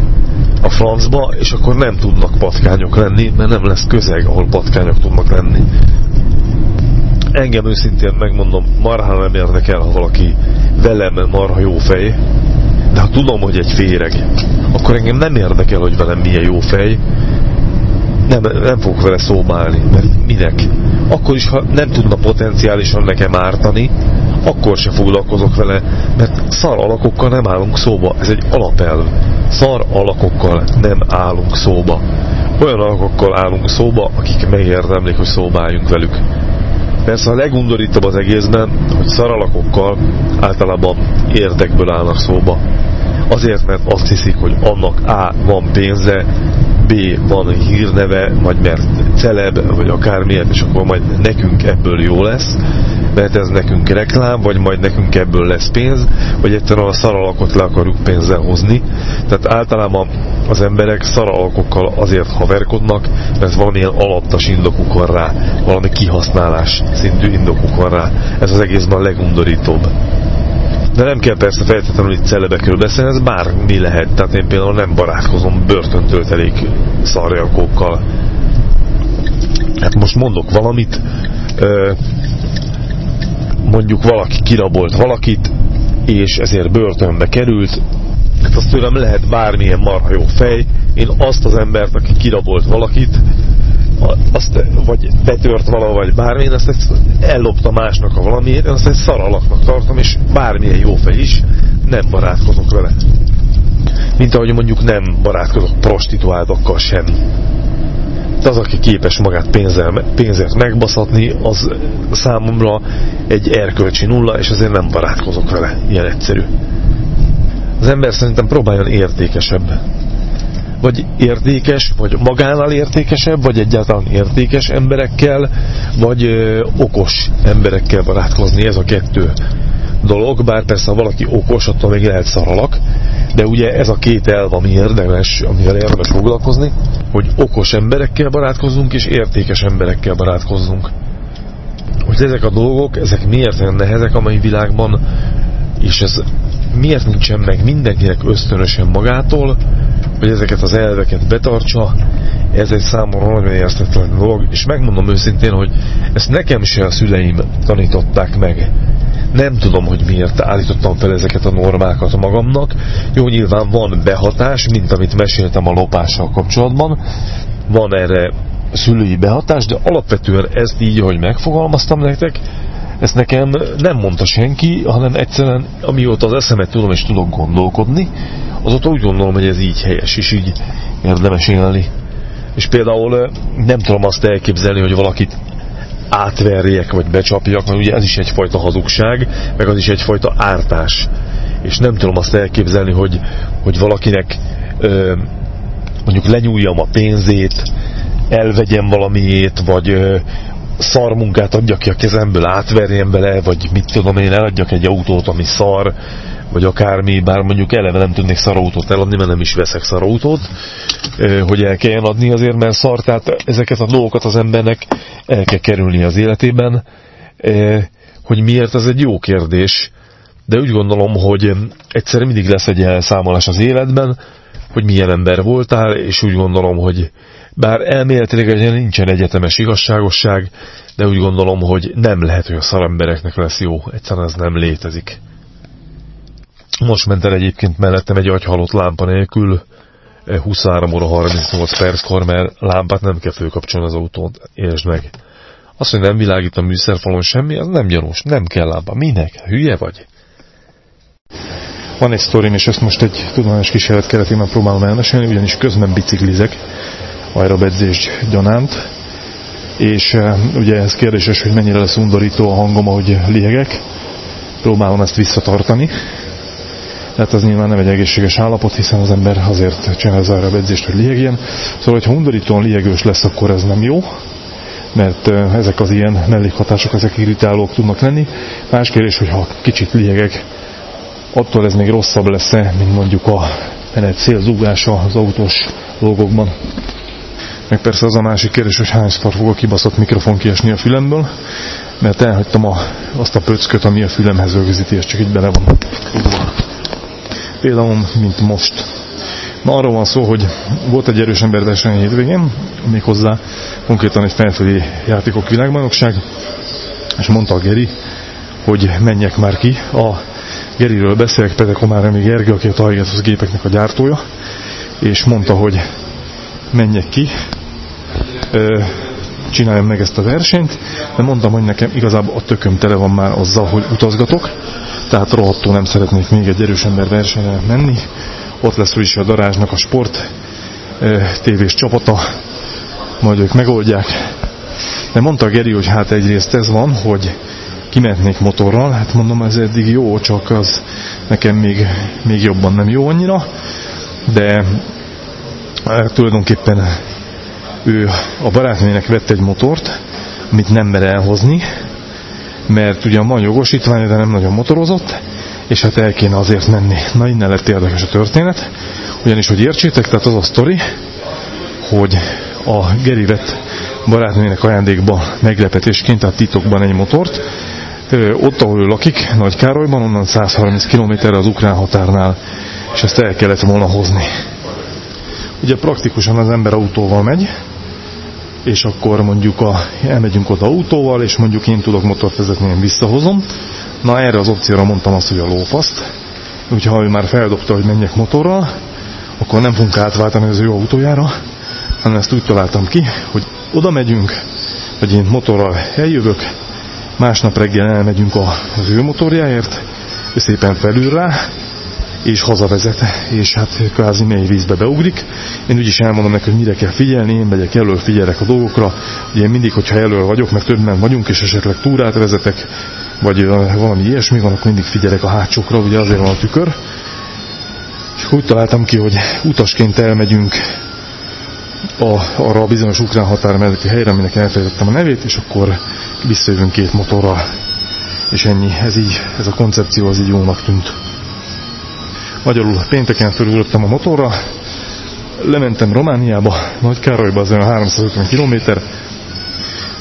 a francba, és akkor nem tudnak patkányok lenni, mert nem lesz közeg, ahol patkányok tudnak lenni. Engem őszintén megmondom, marha nem érdekel, ha valaki velem marha jó fej, de ha tudom, hogy egy féreg, akkor engem nem érdekel, hogy velem milyen jó fej, nem, nem fogok vele szóbálni, mert minek? Akkor is, ha nem tudna potenciálisan nekem ártani, akkor se foglalkozok vele, mert szar alakokkal nem állunk szóba. Ez egy alapelv. Szar alakokkal nem állunk szóba. Olyan alakokkal állunk szóba, akik megérdemlik, hogy szóbáljunk velük. Persze a legundorítóbb az egészben, hogy szaralakokkal általában érdekből állnak szóba. Azért, mert azt hiszik, hogy annak A. van pénze, B. van hírneve, vagy mert celeb, vagy akármilyen, és akkor majd nekünk ebből jó lesz, mert ez nekünk reklám, vagy majd nekünk ebből lesz pénz, vagy egyszerűen a szaralakot le akarjuk pénzzel hozni. Tehát általában az emberek szaralakokkal azért haverkodnak, mert valamilyen alaptas indokuk van rá, valami kihasználás szintű indokuk van rá. Ez az egészben a legundorítóbb. De nem kell persze feltétlenül itt celebekről beszélni, ez bármi lehet. Tehát én például nem barátkozom börtöntöltelék szarjakókkal. Hát most mondok valamit, mondjuk valaki kirabolt valakit, és ezért börtönbe került, hát azt tőlem lehet bármilyen marha jó fej, én azt az embert, aki kirabolt valakit, azt, vagy betört vala, vagy azt ezt ellopta másnak a valamiért, azt egy szaralaknak tartom, és bármilyen jó fej is, nem barátkozok vele. Mint ahogy mondjuk nem barátkozok prostituáltokkal sem. De az, aki képes magát pénzzel, pénzért megbaszatni, az számomra egy erkölcsi nulla, és azért nem barátkozok vele. Ilyen egyszerű. Az ember szerintem próbáljon értékesebb vagy értékes, vagy magánál értékesebb, vagy egyáltalán értékes emberekkel, vagy ö, okos emberekkel barátkozni. Ez a kettő dolog, bár persze ha valaki okos, attól még lehet szaralak, de ugye ez a két elv, ami érdemes, amivel érdemes foglalkozni, hogy okos emberekkel barátkozzunk, és értékes emberekkel barátkozzunk. Hogy ezek a dolgok, ezek miért olyan nehezek a mai világban, és ez miért nincsen meg mindenkinek ösztönösen magától, hogy ezeket az elveket betartsa, ez egy számomra nagyon értetlen dolog, és megmondom őszintén, hogy ezt nekem se a szüleim tanították meg. Nem tudom, hogy miért állítottam fel ezeket a normákat magamnak. Jó, nyilván van behatás, mint amit meséltem a lopással kapcsolatban. Van erre szülői behatás, de alapvetően ezt így, hogy megfogalmaztam nektek, ezt nekem nem mondta senki, hanem egyszerűen amióta az eszemet tudom és tudok gondolkodni, azóta úgy gondolom, hogy ez így helyes, és így érdemes élni. És például nem tudom azt elképzelni, hogy valakit átverjek, vagy becsapjak, mert ugye ez is egyfajta hazugság, meg az is egyfajta ártás. És nem tudom azt elképzelni, hogy, hogy valakinek ö, mondjuk lenyúljam a pénzét, elvegyem valamiét, vagy ö, szarmunkát adjak ki a kezemből, átverjem bele, vagy mit tudom én, eladjak egy autót, ami szar, vagy akármi, bár mondjuk eleve nem tudnék szarautót eladni, mert nem is veszek szarautót, hogy el kelljen adni azért, mert szar, tehát ezeket a dolgokat az embernek el kell kerülni az életében, hogy miért, ez egy jó kérdés, de úgy gondolom, hogy egyszer mindig lesz egy elszámolás az életben, hogy milyen ember voltál, és úgy gondolom, hogy bár elméletileg nincsen egyetemes igazságosság, de úgy gondolom, hogy nem lehet, hogy a szarembereknek lesz jó. Egyszerűen ez nem létezik. Most ment el egyébként mellettem egy agyhalott lámpa nélkül, 23 óra 38 perckor, mert lámpát nem kell főkapcsolni az autót, értsd meg. Azt, hogy nem világít a műszerfalon semmi, az nem gyanús, nem kell lámpa. Minek? Hülye vagy? Van egy sztorim, és ezt most egy tudományos kísérlet keretében próbálom elmesélni, ugyanis közben biciklizek, aerobedzés gyanánt, és ugye ez kérdéses, hogy mennyire lesz undorító a hangom, ahogy liegek. Próbálom ezt visszatartani, tehát az nyilván nem egy egészséges állapot, hiszen az ember azért csinál az aerobedzést, hogy liegjen. Szóval, hogyha undorítóan liegős lesz, akkor ez nem jó, mert ezek az ilyen mellékhatások, ezek irritálók tudnak lenni. Más kérdés, hogyha kicsit liegek, attól ez még rosszabb lesz-e, mint mondjuk a menet szélzúgása az autós dolgokban. Meg persze az a másik kérdés, hogy hányszor fog a kibaszott mikrofon kiesni a fülemből, mert elhagytam a, azt a pöcköt, ami a fülemhez rögzíti, és csak így bele van. Például, mint most. Na, arról van szó, hogy volt egy erős emberverseny hétvégén, méghozzá konkrétan egy felfelé játékok világbajnokság, és mondta a Geri, hogy menjek már ki. A Geriről beszélek, Pete Komár még Gergő, aki a az gépeknek a gyártója, és mondta, hogy menjek ki, csináljam meg ezt a versenyt, de mondtam, hogy nekem igazából a tököm tele van már azzal, hogy utazgatok, tehát rohadtól nem szeretnék még egy erős ember versenyre menni. Ott lesz is a darázsnak a sport tévés csapata, majd ők megoldják. De mondta Geri, hogy hát egyrészt ez van, hogy kimentnék motorral, hát mondom, ez eddig jó, csak az nekem még, még jobban nem jó annyira, de tulajdonképpen ő a barátnőjének vett egy motort, amit nem mer elhozni, mert ugyan van jogosítvány, de nem nagyon motorozott, és hát el kéne azért menni. Na innen lett érdekes a történet, ugyanis, hogy értsétek, tehát az a sztori, hogy a Geri vett barátnőjének ajándékba meglepetésként, tehát titokban egy motort, ott, ahol ő lakik, Nagy Károlyban, onnan 130 km az ukrán határnál, és ezt el kellett volna hozni. Ugye praktikusan az ember autóval megy, és akkor mondjuk a, elmegyünk oda autóval, és mondjuk én tudok motort vezetni, én visszahozom. Na erre az opcióra mondtam azt, hogy a lófaszt. Úgyhogy ha ő már feldobta, hogy menjek motorral, akkor nem fogunk átváltani az ő autójára, hanem ezt úgy találtam ki, hogy oda megyünk, hogy én motorral eljövök, másnap reggel elmegyünk az ő motorjáért, ő szépen felül rá, és hazavezet, és hát kvázi mély vízbe beugrik. Én úgyis elmondom neki, hogy mire kell figyelni, én megyek elől, figyelek a dolgokra. Ugye mindig, hogyha elől vagyok, mert többen vagyunk, és esetleg túrát vezetek, vagy valami ilyesmi van, akkor mindig figyelek a hátsókra, ugye azért van a tükör. És úgy találtam ki, hogy utasként elmegyünk a, arra a bizonyos ukrán határ melletti helyre, aminek elfelejtettem a nevét, és akkor visszajövünk két motorral. És ennyi, ez így, ez a koncepció az így jónak tűnt. Magyarul pénteken fölülöttem a motorra, lementem Romániába, Nagykárolyba, az olyan 350 km,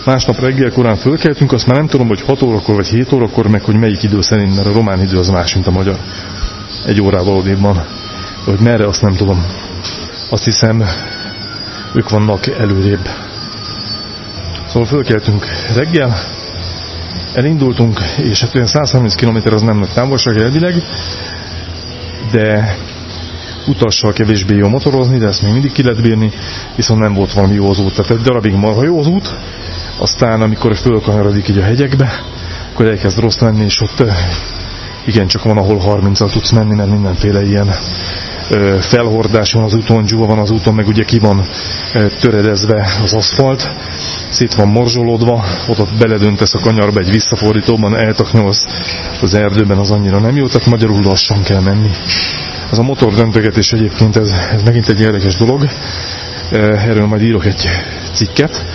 másnap reggel korán fölkeltünk, azt már nem tudom, hogy 6 órakor vagy 7 órakor, meg hogy melyik idő szerint, mert a román idő az más, mint a magyar. Egy órával odébb. Hogy merre, azt nem tudom. Azt hiszem, ők vannak előrébb. Szóval fölkeltünk reggel, elindultunk, és hát olyan 130 km az nem nagy távolság elvileg, de utassal kevésbé jó motorozni, de ezt még mindig ki lehet bírni, viszont nem volt valami jó az út. Tehát egy darabig marha jó az út, aztán amikor fölkanyarodik így a hegyekbe, akkor elkezd rossz lenni, és ott igen, csak van, ahol 30-al tudsz menni, mert mindenféle ilyen felhordás van az úton, dzsúva van az úton, meg ugye ki van töredezve az aszfalt, szét van morzsolódva, ott beledöntesz a kanyarba egy visszafordítóban, eltaknyolsz az erdőben, az annyira nem jó, tehát magyarul lassan kell menni. Ez a motor döntögetés egyébként, ez, ez megint egy érdekes dolog, erről majd írok egy cikket,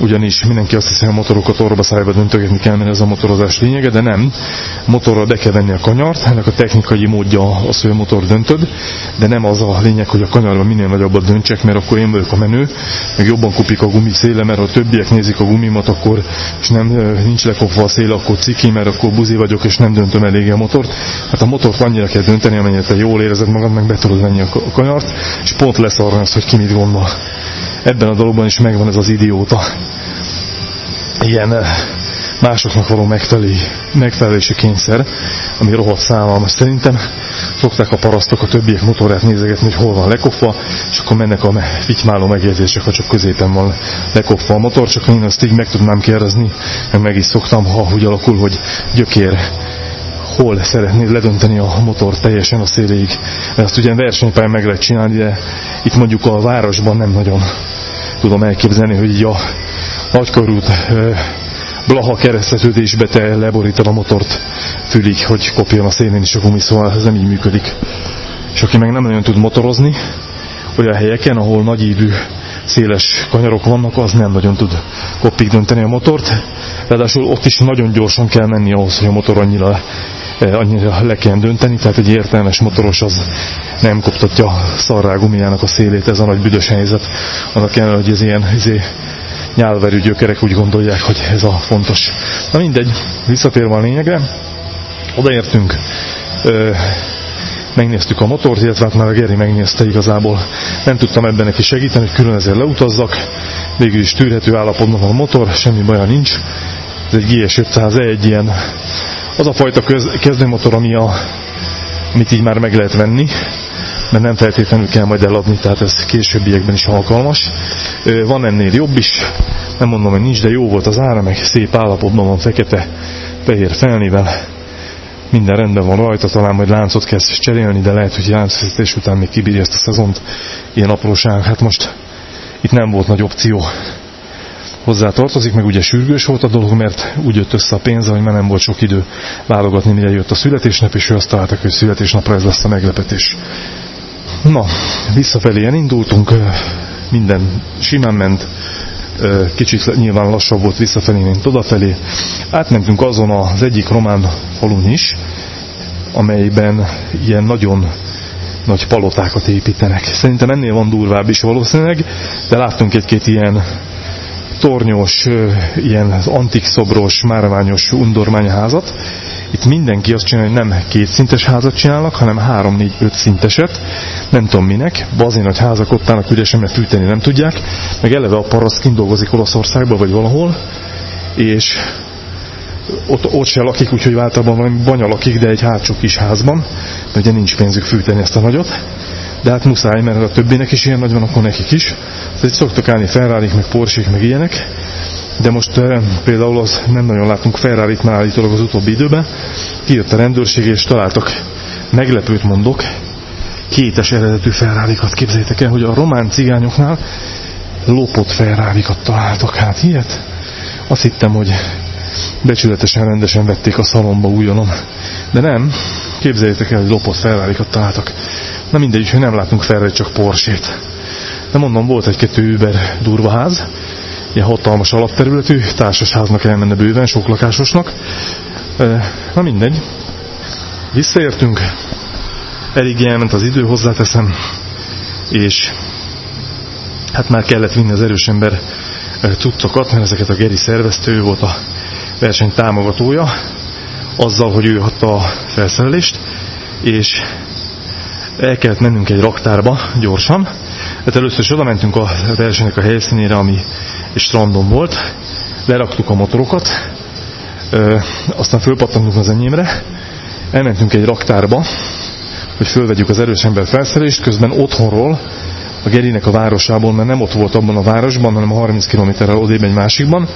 ugyanis mindenki azt hiszi, hogy a motorokat orba szájba döntögetni kell, mert ez a motorozás lényege, de nem. Motorral be kell venni a kanyart, ennek a technikai módja az, hogy a motor döntöd, de nem az a lényeg, hogy a kanyarban minél nagyobbat döntsek, mert akkor én vagyok a menő, meg jobban kupik a gumi széle, mert ha a többiek nézik a gumimat, akkor és nem nincs lekopva a széle, akkor ciki, mert akkor buzi vagyok, és nem döntöm eléggé a motort. Hát a motort annyira kell dönteni, amennyire te jól érzed magad, meg be tudod venni a kanyart, és pont lesz arra az, hogy ki mit gondol ebben a dologban is megvan ez az idióta ilyen eh, másoknak való megfelelési kényszer, ami rohadt szállalmas. Szerintem szokták a parasztok a többiek motorát nézegetni, hogy hol van lekopva, és akkor mennek a fitymáló megjegyzések, ha csak középen van lekopva a motor, csak én azt így meg tudnám kérdezni, meg meg is szoktam, ha úgy alakul, hogy gyökér hol szeretnéd ledönteni a motor teljesen a széléig. Mert azt ugye versenypályán meg lehet csinálni, de itt mondjuk a városban nem nagyon tudom elképzelni, hogy így a nagykorút blaha keresztetődésbe te leborítod a motort fülig, hogy kopjon a szénén is a gumi, szóval ez nem így működik. És aki meg nem nagyon tud motorozni, olyan helyeken, ahol nagy ívű széles kanyarok vannak, az nem nagyon tud kopig dönteni a motort. Ráadásul ott is nagyon gyorsan kell menni ahhoz, hogy a motor annyira, annyira le kell dönteni, tehát egy értelmes motoros az nem koptatja szarrá gumiának a szélét, ez a nagy büdös helyzet. Annak kell, hogy ez ilyen izé, nyálverű gyökerek úgy gondolják, hogy ez a fontos. Na mindegy, visszatérve a lényegre, odaértünk, ö, megnéztük a motort, illetve hát már a Geri megnézte igazából. Nem tudtam ebben neki segíteni, hogy külön ezért leutazzak. Végül is tűrhető állapotban van a motor, semmi baja nincs. Ez egy GS500E, egy ilyen, az a fajta köz, kezdőmotor, ami a, amit így már meg lehet venni, mert nem feltétlenül kell majd eladni, tehát ez későbbiekben is alkalmas. Van ennél jobb is, nem mondom, hogy nincs, de jó volt az ára, meg szép állapotban van fekete, fehér felnével, minden rendben van rajta, talán majd láncot kezd cserélni, de lehet, hogy láncvezetés után még kibírja ezt a szezont. Ilyen apróság, hát most itt nem volt nagy opció. Hozzá tartozik, meg ugye sürgős volt a dolog, mert úgy jött össze a pénz, hogy már nem volt sok idő válogatni, mire jött a születésnap, és ő azt találtak, hogy születésnapra ez lesz a meglepetés. Na, visszafelé indultunk, minden simán ment, kicsit nyilván lassabb volt visszafelé, mint odafelé. Átmentünk azon az egyik román falun is, amelyben ilyen nagyon nagy palotákat építenek. Szerintem ennél van durvább is valószínűleg, de láttunk egy-két ilyen tornyos, ilyen antik szobros, márványos undormányházat, Itt mindenki azt csinálja, hogy nem két szintes házat csinálnak, hanem három, négy, öt szinteset. Nem tudom minek. Bazin nagy házak ott állnak üresen, mert fűteni nem tudják. Meg eleve a paraszt kint dolgozik Olaszországban, vagy valahol. És ott, ott se lakik, úgyhogy általában valami banya lakik, de egy hátsó kis házban, mert ugye nincs pénzük fűteni ezt a nagyot. De hát muszáj, mert a többinek is ilyen nagy van, akkor nekik is. Tehát szoktak állni ferrari meg porsche meg ilyenek. De most e, például az nem nagyon látunk ferrari már állítólag az utóbbi időben. Kijött a rendőrség és találtak, meglepőt mondok, kétes eredetű ferrari Képzeljétek el, hogy a román cigányoknál lopott ferrari találtak. Hát ilyet? Azt hittem, hogy becsületesen, rendesen vették a szalomba újonom. De nem, képzeljétek el, hogy lopott ferrari találtak. Na mindegy, hogy nem látunk Ferrari, csak Porsét. De mondom, volt egy-kettő Uber durvaház, ilyen hatalmas alapterületű, társasháznak elmenne bőven, sok lakásosnak. Na mindegy. Visszaértünk, elég elment az idő, hozzáteszem, és hát már kellett vinni az erős ember cuccokat, mert ezeket a Geri szerveztő, volt a verseny támogatója, azzal, hogy ő adta a felszerelést, és el kellett mennünk egy raktárba gyorsan. Hát először is oda mentünk a versenynek a helyszínére, ami egy strandon volt, leraktuk a motorokat, ö, aztán fölpattantunk az enyémre, elmentünk egy raktárba, hogy fölvegyük az erős ember felszerelést, közben otthonról, a Gerinek a városából, mert nem ott volt abban a városban, hanem a 30 km-rel odébb egy másikban,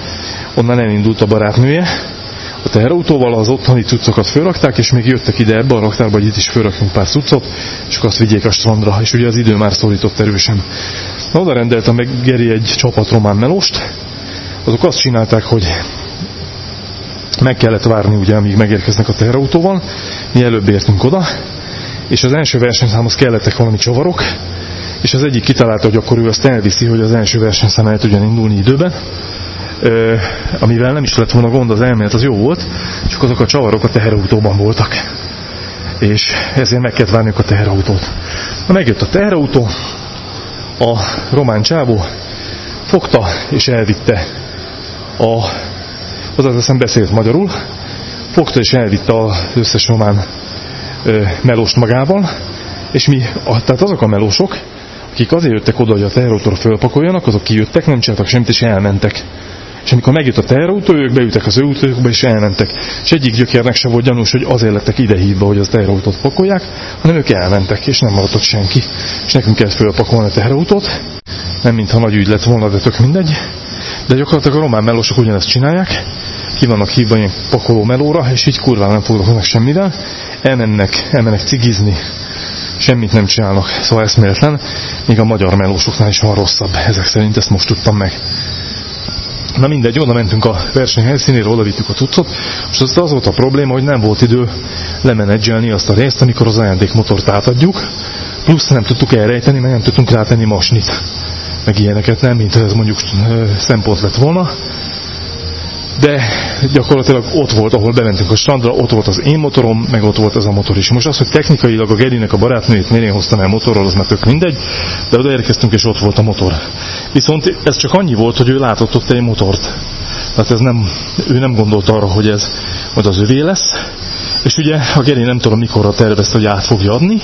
onnan elindult a barátnője, teherautóval az otthoni cuccokat fölrakták, és még jöttek ide ebbe a raktárba, hogy itt is fölrakjunk pár cuccot, és akkor azt vigyék a strandra, és ugye az idő már szólított erősen. Na, oda rendeltem meg Geri egy csapat román melóst, azok azt csinálták, hogy meg kellett várni, ugye, amíg megérkeznek a teherautóval, mi előbb értünk oda, és az első versenyszámhoz kellettek valami csavarok, és az egyik kitalálta, hogy akkor ő azt elviszi, hogy az első versenyszám el tudjon indulni időben, amivel nem is lett volna gond, az elmélet az jó volt, csak azok a csavarok a teherautóban voltak. És ezért meg kellett várniuk a teherautót. Na megjött a teherautó, a román csávó fogta és elvitte a, az az eszem beszélt magyarul, fogta és elvitte az összes román ö, melóst magával, és mi, a, tehát azok a melósok, akik azért jöttek oda, hogy a teherautóra fölpakoljanak, azok kijöttek, nem csináltak semmit, és elmentek. És amikor megjött a teherautó, ők beültek az ő útjukba és elmentek. És egyik gyökérnek se volt gyanús, hogy azért lettek ide hívva, hogy az teherautót pakolják, hanem ők elmentek, és nem maradott senki. És nekünk kellett fölpakolni a teherautót. Nem mintha nagy ügy lett volna, de tök mindegy. De gyakorlatilag a román melósok ugyanezt csinálják. Ki vannak hívva ilyen pakoló melóra, és így kurván nem foglalkoznak semmivel. Elmennek, elmennek cigizni, semmit nem csinálnak, szóval eszméletlen, még a magyar melósoknál is van rosszabb, ezek szerint ezt most tudtam meg. Na mindegy, oda mentünk a verseny helyszínére, oda vittük a cuccot, és az, az volt a probléma, hogy nem volt idő lemenedzselni azt a részt, amikor az ajándékmotort átadjuk, plusz nem tudtuk elrejteni, mert nem tudtunk rátenni masnit, meg ilyeneket nem, mint ez mondjuk szempont lett volna, de gyakorlatilag ott volt, ahol bementünk a strandra, ott volt az én motorom, meg ott volt ez a motor is. Most az, hogy technikailag a Gerinek a barátnőjét miért én hoztam el motorral, az már tök mindegy, de odaérkeztünk és ott volt a motor. Viszont ez csak annyi volt, hogy ő látott ott egy motort. Tehát ez nem, ő nem gondolt arra, hogy ez majd az övé lesz. És ugye a Geri nem tudom mikorra tervezte, hogy át fogja adni,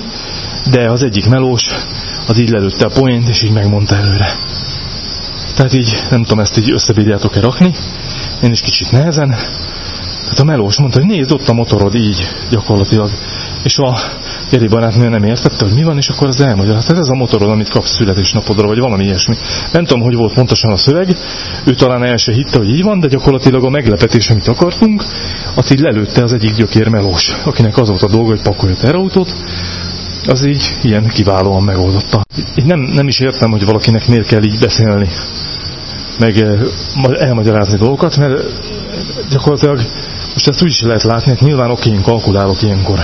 de az egyik melós az így lelőtte a poént, és így megmondta előre. Tehát így, nem tudom, ezt így összebírjátok-e rakni, én is kicsit nehezen. Hát a melós mondta, hogy nézd ott a motorod így gyakorlatilag. És a Geri barátnő nem értette, hogy mi van, és akkor az elmagyarázta. Hát ez a motorod, amit kapsz születésnapodra, vagy valami ilyesmi. Nem tudom, hogy volt pontosan a szöveg, ő talán el se hitte, hogy így van, de gyakorlatilag a meglepetés, amit akartunk, azt így lelőtte az egyik gyökér melós, akinek az volt a dolga, hogy pakolja terautót, az így ilyen kiválóan megoldotta. Így nem, nem is értem, hogy valakinek miért kell így beszélni meg elmagyarázni dolgokat, mert gyakorlatilag most ezt úgy is lehet látni, hogy nyilván oké, én kalkulálok ilyenkor.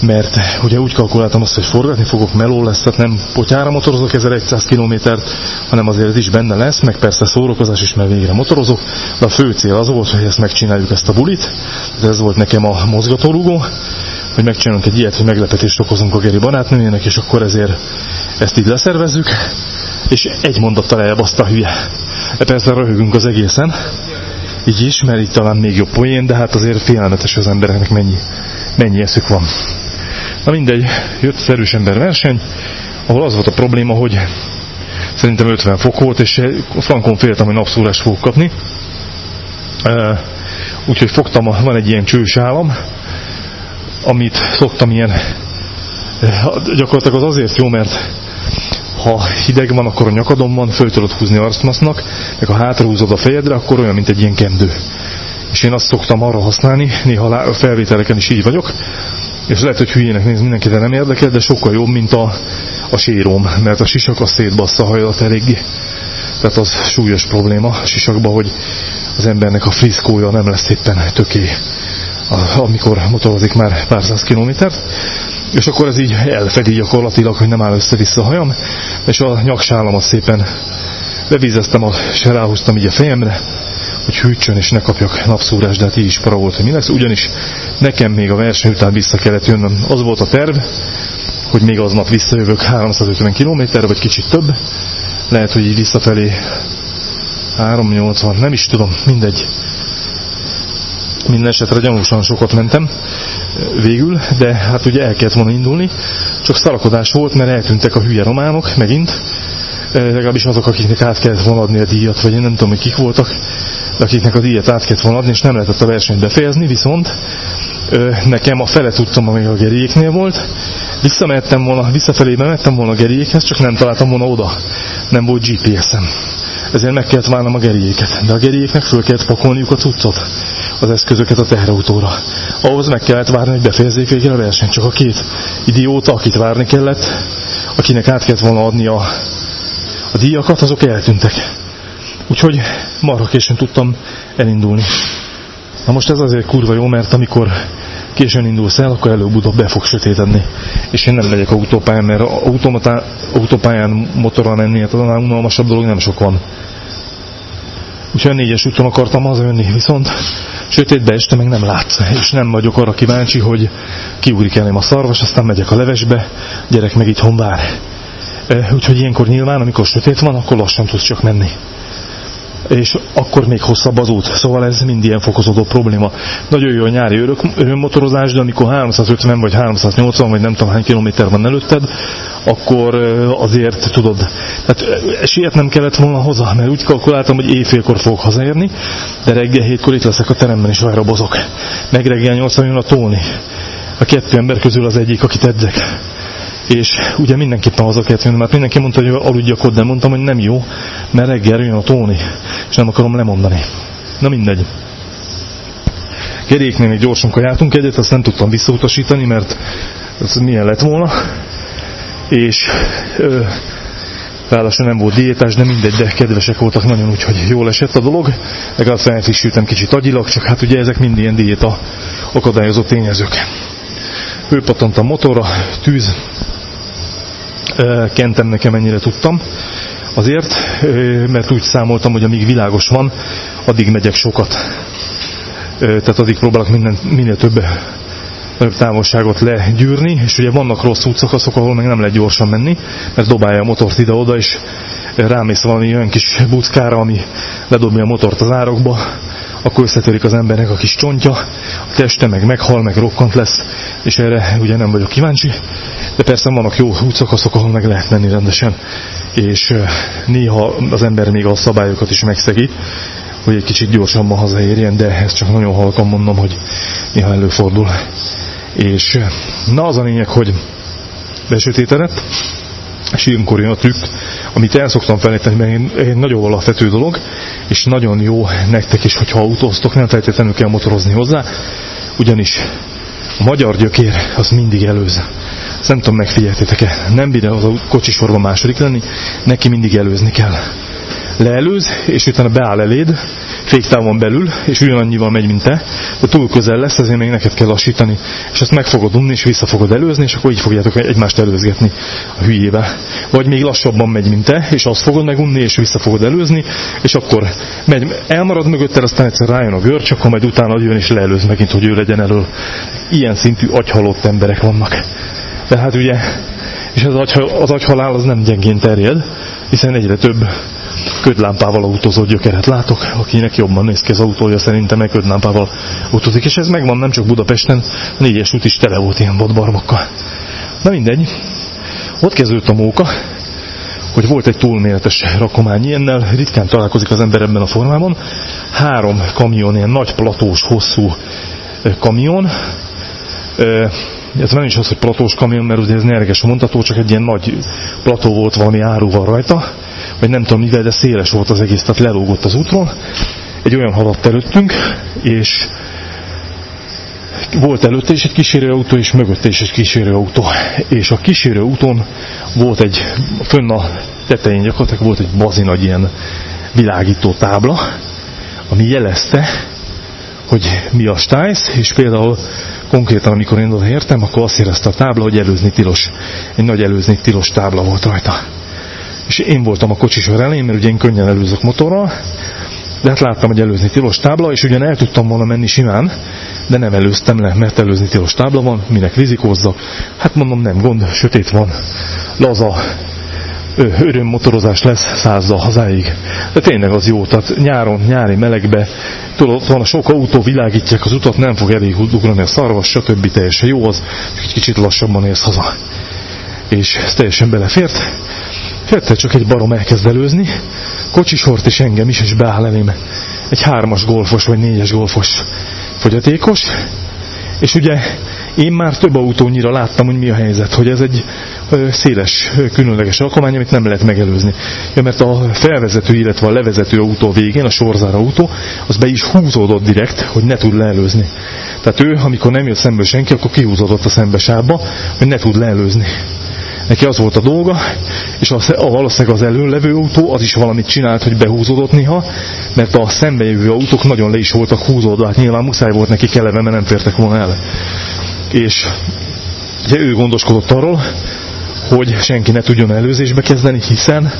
Mert ugye úgy kalkuláltam azt, hogy forgatni fogok, meló lesz, tehát nem potyára motorozok 1100 kilométert, hanem azért ez is benne lesz, meg persze szórakozás is, mert végre motorozok, de a fő cél az volt, hogy ezt megcsináljuk ezt a bulit, de ez volt nekem a mozgatórugó, hogy megcsinálunk egy ilyet, hogy meglepetést okozunk a Geri barátnőjének, és akkor ezért ezt így leszervezzük, és egy mondattal elbaszta a hülye. Persze röhögünk az egészen, így is, mert így talán még jobb poén, de hát azért félelmetes az embereknek mennyi, mennyi eszük van. Na mindegy, jött az erős ember verseny, ahol az volt a probléma, hogy szerintem 50 fok volt, és frankon féltem, hogy napszúrást fogok kapni. Úgyhogy fogtam, van egy ilyen csős állam, amit szoktam ilyen, gyakorlatilag az azért jó, mert ha hideg van, akkor a nyakadon van, föl tudod húzni arcmasznak, meg ha hátrahúzod a fejedre, akkor olyan, mint egy ilyen kendő. És én azt szoktam arra használni, néha a felvételeken is így vagyok, és lehet, hogy hülyének néz mindenki, de nem érdekel, de sokkal jobb, mint a, a séróm, mert a sisak az szétbassza a hajat eléggé. Tehát az súlyos probléma a sisakban, hogy az embernek a friszkója nem lesz éppen töké, amikor motorozik már pár száz kilométert. És akkor ez így elfedi gyakorlatilag, hogy nem áll össze-vissza a hajam, és a nyaksállamat szépen bevízeztem, és ráhúztam így a fejemre, hogy hűtsön és ne kapjak napszúrást, de hát így is para volt, hogy mi lesz. Ugyanis nekem még a verseny után vissza kellett jönnöm. Az volt a terv, hogy még aznap visszajövök 350 km, vagy kicsit több. Lehet, hogy így visszafelé 380, nem is tudom, mindegy. Minden esetre gyanúsan sokat mentem végül, de hát ugye el kellett volna indulni, csak szarakodás volt, mert eltűntek a hülye románok megint, legalábbis azok, akiknek át kellett volna adni a díjat, vagy én nem tudom, hogy kik voltak, de akiknek a díjat át kellett volna adni, és nem lehetett a versenyt befejezni, viszont nekem a fele tudtam, ami a geréknél volt, visszamehettem volna, visszafelé mehettem volna a gerékhez, csak nem találtam volna oda. Nem volt GPS-em. Ezért meg kellett várnom a geréket. De a geréknek föl kellett pakolniuk a cuccot, az eszközöket a teherautóra. Ahhoz meg kellett várni, hogy befejezzék végre a versenyt. Csak a két idióta, akit várni kellett, akinek át kellett volna adni a, a díjakat, azok eltűntek. Úgyhogy marha későn tudtam elindulni. Na most ez azért kurva jó, mert amikor későn indulsz el, akkor előbb-utóbb be fog sötétedni. És én nem megyek autópályán, mert autópályán motorral menni, hát annál unalmasabb dolog nem sok van. Úgyhogy a négyes úton akartam hazajönni, viszont sötétbe este meg nem látsz, és nem vagyok arra kíváncsi, hogy kiugrik elém a szarvas, aztán megyek a levesbe, gyerek meg itthon vár. Úgyhogy ilyenkor nyilván, amikor sötét van, akkor lassan tudsz csak menni és akkor még hosszabb az út. Szóval ez mind ilyen fokozódó probléma. Nagyon jó a nyári örök, örömmotorozás, de amikor 350 vagy 380 vagy nem tudom hány kilométer van előtted, akkor azért tudod, tehát sietnem kellett volna haza, mert úgy kalkuláltam, hogy éjfélkor fogok hazaérni, de reggel hétkor itt leszek a teremben és vajrobozok. Meg reggel 8 jön a tolni. A kettő ember közül az egyik, akit edzek és ugye mindenképpen haza kellett jönni, mert mindenki mondta, hogy aludjak ott, de mondtam, hogy nem jó, mert reggel jön a tóni, és nem akarom lemondani. Na mindegy. Keréknél még gyorsan kajáltunk egyet, azt nem tudtam visszautasítani, mert ez milyen lett volna. És ö, ráadásul nem volt diétás, de mindegy, de kedvesek voltak nagyon, úgyhogy jól esett a dolog. Legalább felfrissültem kicsit agyilag, csak hát ugye ezek mind ilyen diéta akadályozó tényezők. Ő a motorra, tűz, kentem nekem ennyire tudtam. Azért, mert úgy számoltam, hogy amíg világos van, addig megyek sokat. Tehát addig próbálok minden, minél több nagyobb távolságot legyűrni, és ugye vannak rossz útszakaszok, ahol meg nem lehet gyorsan menni, mert dobálja a motort ide-oda, és rámész valami olyan kis buckára, ami ledobja a motort az árokba, akkor összetörik az embernek a kis csontja, a teste meg meghal, meg rokkant lesz, és erre ugye nem vagyok kíváncsi, de persze vannak jó útszakaszok, ahol meg lehet menni rendesen, és néha az ember még a szabályokat is megszegi, hogy egy kicsit gyorsabban hazaérjen, de ezt csak nagyon halkan mondom, hogy néha előfordul. És na az a lényeg, hogy besötétedett, ilyenkor jön a trükk, amit el szoktam felejteni, mert egy nagyon alapvető dolog, és nagyon jó nektek is, hogyha autóztok, nem feltétlenül kell motorozni hozzá, ugyanis a magyar gyökér az mindig előz. Ezt nem tudom, megfigyeltétek-e. Nem bír az a kocsisorban második lenni, neki mindig előzni kell leelőz, és utána beáll eléd, féktávon belül, és ugyanannyival megy, mint te, de túl közel lesz, ezért még neked kell lassítani, és ezt meg fogod unni, és vissza fogod előzni, és akkor így fogjátok egymást előzgetni a hülyébe. Vagy még lassabban megy, mint te, és azt fogod megunni, és vissza fogod előzni, és akkor megy, elmarad mögötted, aztán egyszer rájön a görcs, akkor majd utána jön és leelőz megint, hogy ő legyen elől. Ilyen szintű agyhalott emberek vannak. Tehát ugye, és az, agy, az agyhalál az nem gyengén terjed, hiszen egyre több ködlámpával autózó gyökeret látok, akinek jobban néz ki az autója, szerintem meg ködlámpával autózik, és ez megvan nem csak Budapesten, a négyes út is tele volt ilyen bodbarmokkal. Na mindegy, ott kezdődött a móka, hogy volt egy túlméretes rakomány, ilyennel ritkán találkozik az ember ebben a formában. Három kamion, ilyen nagy platós, hosszú kamion, ez nem is az, hogy platós kamion, mert ugye ez nyerges mondható, csak egy ilyen nagy plató volt valami áruval rajta, vagy nem tudom mivel, de széles volt az egész, tehát lelógott az útról. Egy olyan haladt előttünk, és volt előtte is egy kísérőautó, és mögötte is egy kísérőautó. És a kísérőautón volt egy, fönn a tetején gyakorlatilag volt egy bazinagy ilyen világító tábla, ami jelezte, hogy mi a stájsz, és például konkrétan, amikor én oda értem, akkor azt érezte a tábla, hogy előzni tilos. Egy nagy előzni tilos tábla volt rajta. És én voltam a kocsisor elején, mert ugye én könnyen előzök motorral, de hát láttam, hogy előzni tilos tábla, és ugyan el tudtam volna menni simán, de nem előztem le, mert előzni tilos tábla van, minek rizikózzak. Hát mondom, nem gond, sötét van, laza, örömmotorozás lesz százzal hazáig. De tényleg az jó, tehát nyáron, nyári melegbe, tudod, ott van a sok autó, világítják az utat, nem fog elég ugrani a szarvas, stb. teljesen jó az, kicsit lassabban érsz haza. És teljesen belefért. Fette csak egy barom elkezd előzni, kocsisort és engem is, és beáll elém egy hármas golfos vagy négyes golfos fogyatékos, és ugye én már több autónyira láttam, hogy mi a helyzet, hogy ez egy széles, különleges alkomány, amit nem lehet megelőzni. Ja, mert a felvezető, illetve a levezető autó végén, a sorzár autó, az be is húzódott direkt, hogy ne tud leelőzni. Tehát ő, amikor nem jött szembe senki, akkor kihúzódott a szembesába, hogy ne tud leelőzni. Neki az volt a dolga, és a, a valószínűleg az előlevő autó az is valamit csinált, hogy behúzódott néha, mert a szembejövő autók nagyon le is voltak húzódva, hát nyilván muszáj volt neki keleve, mert nem fértek volna el. És ugye ő gondoskodott arról, hogy senki ne tudjon előzésbe kezdeni, hiszen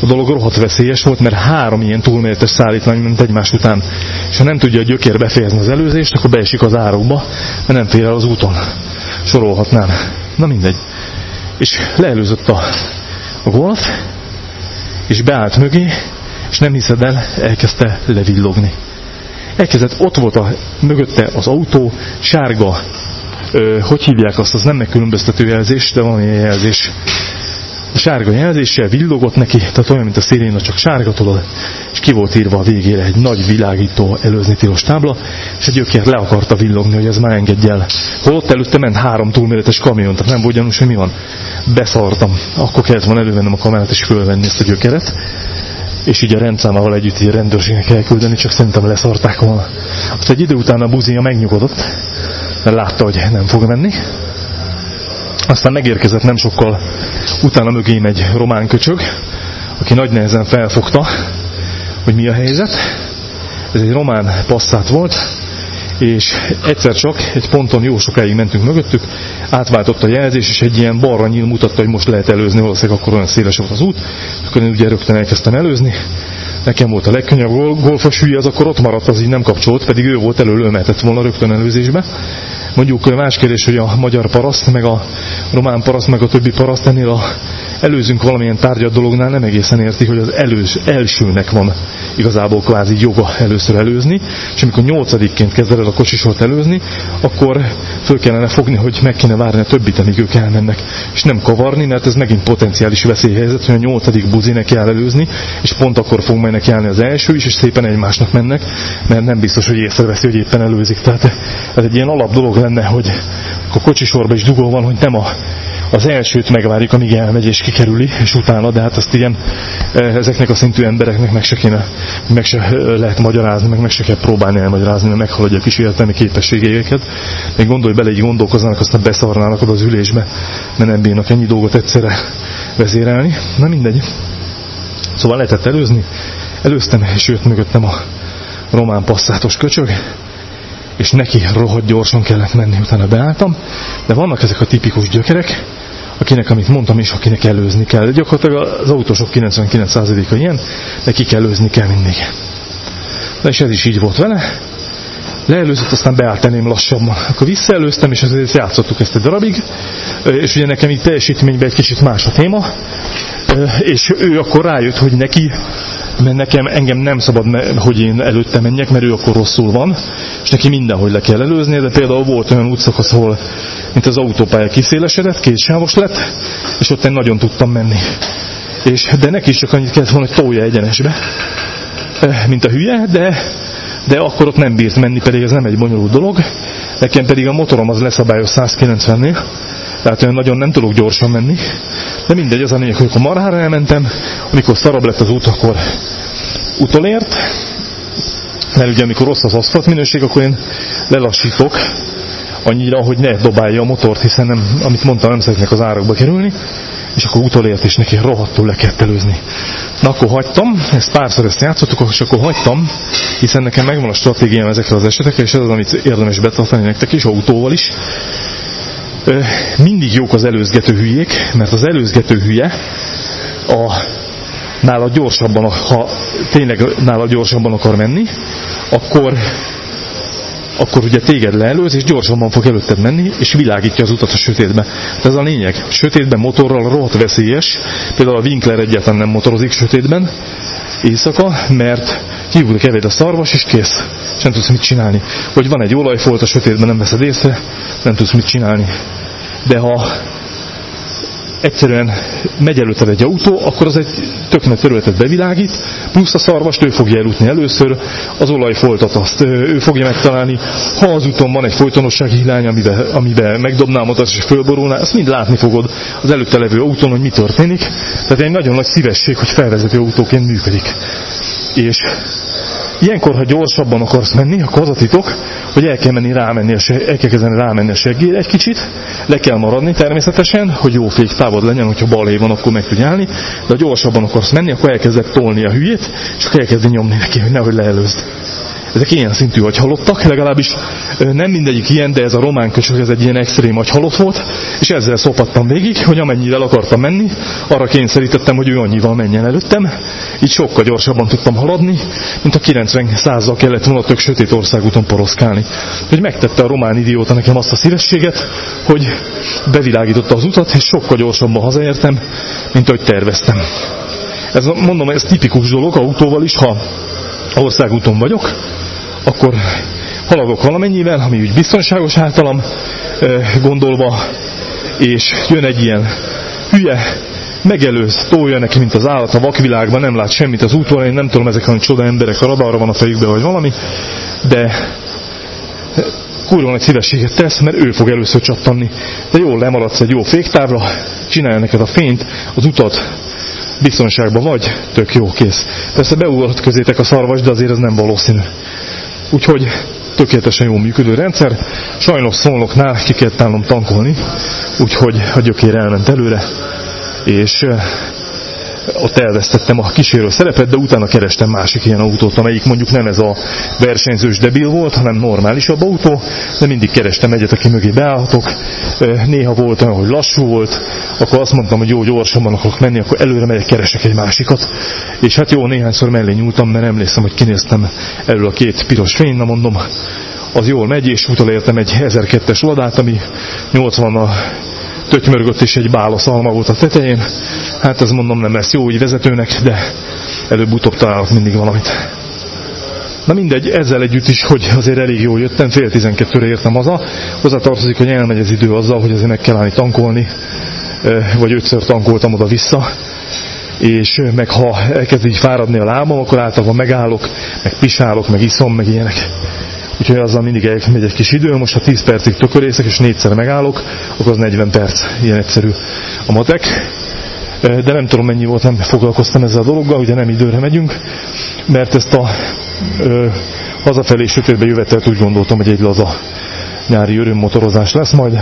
a dolog rohadt veszélyes volt, mert három ilyen túlméretes szállítmány ment egymás után. És ha nem tudja a gyökér befejezni az előzést, akkor beesik az árokba, mert nem fér el az úton. Sorolhatnám. Na mindegy. És leelőzött a, a golf, és beállt mögé, és nem hiszed el, elkezdte levillogni. Elkezdett, ott volt a, mögötte az autó, sárga ö, hogy hívják azt, az nem megkülönböztető jelzés, de ilyen jelzés. A sárga jelzéssel villogott neki, tehát olyan, mint a sziréna, csak sárga tudod, és ki volt írva a végére egy nagy világító előzni tilos tábla, és egy gyökér le akarta villogni, hogy ez már engedj el. Holott előtte ment három túlméretes kamion, tehát nem volt hogy mi van. Beszartam. Akkor kellett volna elővennem a kamerát és fölvenni ezt a gyökeret és így a rendszámával együtt így a rendőrségnek elküldeni, csak szerintem leszarták volna. Azt egy idő után a buzia megnyugodott, mert látta, hogy nem fog menni. Aztán megérkezett nem sokkal utána mögém egy román köcsög, aki nagy nehezen felfogta, hogy mi a helyzet. Ez egy román passzát volt, és egyszer csak egy ponton jó sokáig mentünk mögöttük, átváltott a jelzés, és egy ilyen balra nyíl mutatta, hogy most lehet előzni, valószínűleg akkor olyan széles volt az út, akkor én ugye rögtön elkezdtem előzni, nekem volt a legkönnyebb golfos hülye, az akkor ott maradt, az így nem kapcsolt, pedig ő volt elől, ő mehetett volna rögtön előzésbe. Mondjuk más kérdés, hogy a magyar paraszt, meg a román paraszt, meg a többi paraszt ennél a előzünk valamilyen tárgyat dolognál nem egészen érti, hogy az elős, elsőnek van igazából kvázi joga először előzni, és amikor nyolcadikként kezded el a kocsisort előzni, akkor föl kellene fogni, hogy meg kéne várni a többit, amíg ők elmennek, és nem kavarni, mert ez megint potenciális veszélyhelyzet, hogy a nyolcadik buzinek kell előzni, és pont akkor fog majd neki állni az első is, és szépen egymásnak mennek, mert nem biztos, hogy észreveszi, hogy éppen előzik. Tehát ez egy ilyen alap dolog lenne, hogy a kocsisorban is dugó van, hogy nem a az elsőt megvárjuk, amíg elmegy és kikerüli, és utána, de hát azt ilyen ezeknek a szintű embereknek meg se kéne, meg se lehet magyarázni, meg meg se kell próbálni elmagyarázni, mert meghaladja a kis értelmi képességeiket. Még gondolj bele, így gondolkoznának, aztán beszarnának oda az ülésbe, mert nem bírnak ennyi dolgot egyszerre vezérelni. Na mindegy. Szóval lehetett előzni. Előztem, és jött mögöttem a román passzátos köcsög, és neki rohadt gyorsan kellett menni, utána beálltam, de vannak ezek a tipikus gyökerek, akinek, amit mondtam is, akinek előzni kell. De gyakorlatilag az autósok 99%-a ilyen, de ki kell előzni kell mindig. Na és ez is így volt vele. Leelőzött, aztán beállt eném lassabban. Akkor visszaelőztem, és ezért játszottuk ezt egy darabig. És ugye nekem így teljesítményben egy kicsit más a téma. És ő akkor rájött, hogy neki mert nekem engem nem szabad, hogy én előtte menjek, mert ő akkor rosszul van, és neki mindenhogy le kell előzni, de például volt olyan útszakasz, ahol mint az autópálya kiszélesedett, kétsávos lett, és ott én nagyon tudtam menni. És, de neki is csak annyit kellett volna, hogy tolja egyenesbe, mint a hülye, de, de akkor ott nem bírt menni, pedig ez nem egy bonyolult dolog. Nekem pedig a motorom az leszabályos 190-nél, tehát olyan nagyon nem tudok gyorsan menni. De mindegy, az a lényeg, hogy akkor marhára elmentem, amikor szarabb lett az út, akkor utolért, mert ugye amikor rossz az aszfalt minőség, akkor én lelassítok annyira, hogy ne dobálja a motort, hiszen nem, amit mondtam, nem szeretnék az árakba kerülni, és akkor utolért, és neki rohadtul le kellett előzni. Na akkor hagytam, ezt párszor ezt játszottuk, és akkor hagytam, hiszen nekem megvan a stratégiám ezekre az esetekre, és ez az, amit érdemes betartani nektek is, autóval is, mindig jók az előzgető hülyék, mert az előzgető hülye a, nála gyorsabban, ha tényleg nála gyorsabban akar menni, akkor akkor ugye téged leelőz, és gyorsabban fog előtted menni, és világítja az utat a sötétbe. De ez a lényeg. Sötétben motorral rohadt veszélyes. Például a Winkler egyáltalán nem motorozik sötétben éjszaka, mert kívül kevéd a szarvas, és kész. És nem tudsz mit csinálni. Vagy van egy olajfolt a sötétben, nem veszed észre, nem tudsz mit csinálni. De ha egyszerűen megy előtted egy autó, akkor az egy tök nagy területet bevilágít, plusz a szarvast ő fogja elutni először, az olajfoltat azt ő fogja megtalálni. Ha az úton van egy folytonossági hiány, amiben, amiben megdobnám az és fölborulná, azt mind látni fogod az előtte levő autón, hogy mi történik. Tehát egy nagyon nagy szívesség, hogy felvezető autóként működik. És Ilyenkor, ha gyorsabban akarsz menni, akkor az a titok, hogy el kell menni rámenni, el kell kezdeni rámenni a seggére egy kicsit, le kell maradni természetesen, hogy jó fék távod legyen, hogyha balé van, akkor meg tudj állni, de ha gyorsabban akarsz menni, akkor elkezded tolni a hülyét, és akkor elkezdi nyomni neki, hogy nehogy leelőzd ezek ilyen szintű agyhalottak, legalábbis nem mindegyik ilyen, de ez a román köcsög, ez egy ilyen extrém agyhalott volt, és ezzel szopattam végig, hogy amennyire el akartam menni, arra kényszerítettem, hogy ő annyival menjen előttem, így sokkal gyorsabban tudtam haladni, mint a 90 százal kellett volna tök sötét országúton poroszkálni. Hogy megtette a román idióta nekem azt a szívességet, hogy bevilágította az utat, és sokkal gyorsabban hazaértem, mint ahogy terveztem. Ez mondom, ez tipikus dolog autóval is, ha országúton vagyok, akkor haladok valamennyivel, ami úgy biztonságos általam gondolva, és jön egy ilyen hülye, megelőz, tolja neki, mint az állat a vakvilágban, nem lát semmit az úton, én nem tudom, ezek a csoda emberek a radarra van a fejükbe, vagy valami, de kurva nagy szívességet tesz, mert ő fog először csattanni. De jól lemaradsz egy jó féktávra, csinálja neked a fényt, az utat biztonságban vagy, tök jó, kész. Persze beugrott közétek a szarvas, de azért ez nem valószínű. Úgyhogy tökéletesen jó működő rendszer. Sajnos szolnoknál ki kellett állnom tankolni, úgyhogy a gyökér elment előre, és ott elvesztettem a kísérő szerepet, de utána kerestem másik ilyen autót, amelyik mondjuk nem ez a versenyzős debil volt, hanem normálisabb autó, de mindig kerestem egyet, aki mögé beállhatok. Néha volt olyan, hogy lassú volt, akkor azt mondtam, hogy jó, gyorsabban akarok menni, akkor előre megyek, keresek egy másikat. És hát jó, néhányszor mellé nyúltam, mert emlékszem, hogy kinéztem elől a két piros fény, na mondom, az jól megy, és utolértem egy 1002-es ladát, ami 80 a tötymörgött és egy bálasz alma volt a tetején. Hát ez mondom nem lesz jó úgy vezetőnek, de előbb-utóbb találok mindig valamit. Na mindegy, ezzel együtt is, hogy azért elég jól jöttem, fél tizenkettőre értem haza. Hozzá tartozik, hogy elmegy az idő azzal, hogy azért meg kell állni tankolni, vagy ötször tankoltam oda-vissza, és meg ha elkezd így fáradni a lábam, akkor általában megállok, meg pisálok, meg iszom, meg ilyenek úgyhogy azzal mindig elmegy egy kis idő, most ha 10 percig tökörészek és négyszer megállok, akkor az 40 perc, ilyen egyszerű a matek. De nem tudom mennyi volt, nem foglalkoztam ezzel a dologgal, ugye nem időre megyünk, mert ezt a ö, hazafelé sötétbe jövetelt úgy gondoltam, hogy egy laza nyári örömmotorozás lesz majd.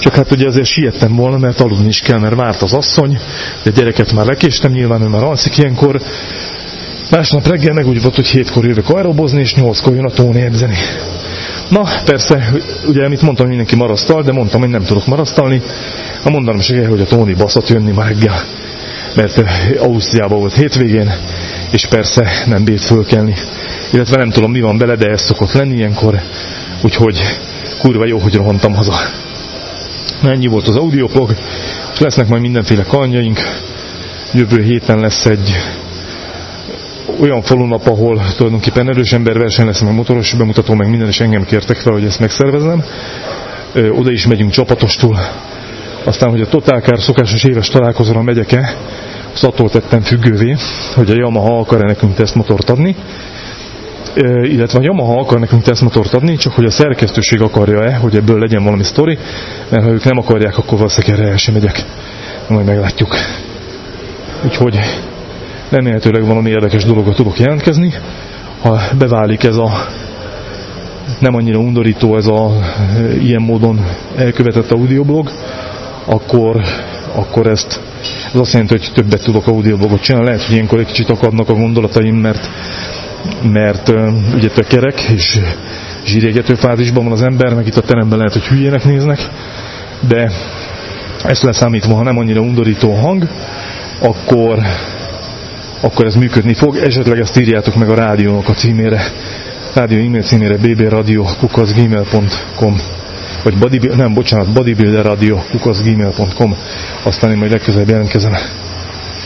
Csak hát ugye azért siettem volna, mert aludni is kell, mert várt az asszony, de gyereket már lekéstem, nyilván ő már alszik ilyenkor, Másnap reggel meg úgy volt, hogy hétkor jövök aerobozni, és nyolckor jön a Tóni edzeni. Na, persze, ugye, amit mondtam, mindenki marasztal, de mondtam, hogy nem tudok marasztalni. A mondanom se hogy a Tóni baszott jönni ma reggel, mert eh, Ausztriában volt hétvégén, és persze nem bírt fölkelni. Illetve nem tudom, mi van bele, de ez szokott lenni ilyenkor, úgyhogy kurva jó, hogy rohantam haza. Ennyi volt az audioblog, és lesznek majd mindenféle kalandjaink. Jövő héten lesz egy olyan falunap, ahol tulajdonképpen erős verseny lesz, meg motoros bemutató, meg minden, és engem kértek fel, hogy ezt megszerveznem. Oda is megyünk csapatostul. Aztán, hogy a Totálkár szokásos éves találkozóra megyek-e, azt attól tettem függővé, hogy a Yamaha akar-e nekünk tesztmotort adni, illetve a Yamaha akar nekünk tesztmotort adni, csak hogy a szerkesztőség akarja-e, hogy ebből legyen valami sztori, mert ha ők nem akarják, akkor valószínűleg erre el sem megyek. Majd meglátjuk. Úgyhogy remélhetőleg valami érdekes dologot tudok jelentkezni. Ha beválik ez a nem annyira undorító ez a ilyen módon elkövetett audioblog, akkor, akkor ezt ez azt jelenti, hogy többet tudok audioblogot csinálni. Lehet, hogy ilyenkor egy kicsit akadnak a gondolataim, mert, mert ugye kerek és zsírégető fázisban van az ember, meg itt a teremben lehet, hogy hülyének néznek, de ezt leszámítva, ha nem annyira undorító hang, akkor, akkor ez működni fog. Esetleg ezt írjátok meg a rádiónak a címére, rádió e-mail címére bbradio.gmail.com vagy bodybuilder, nem, bocsánat, bodybuilderradio.gmail.com aztán én majd legközelebb jelentkezem.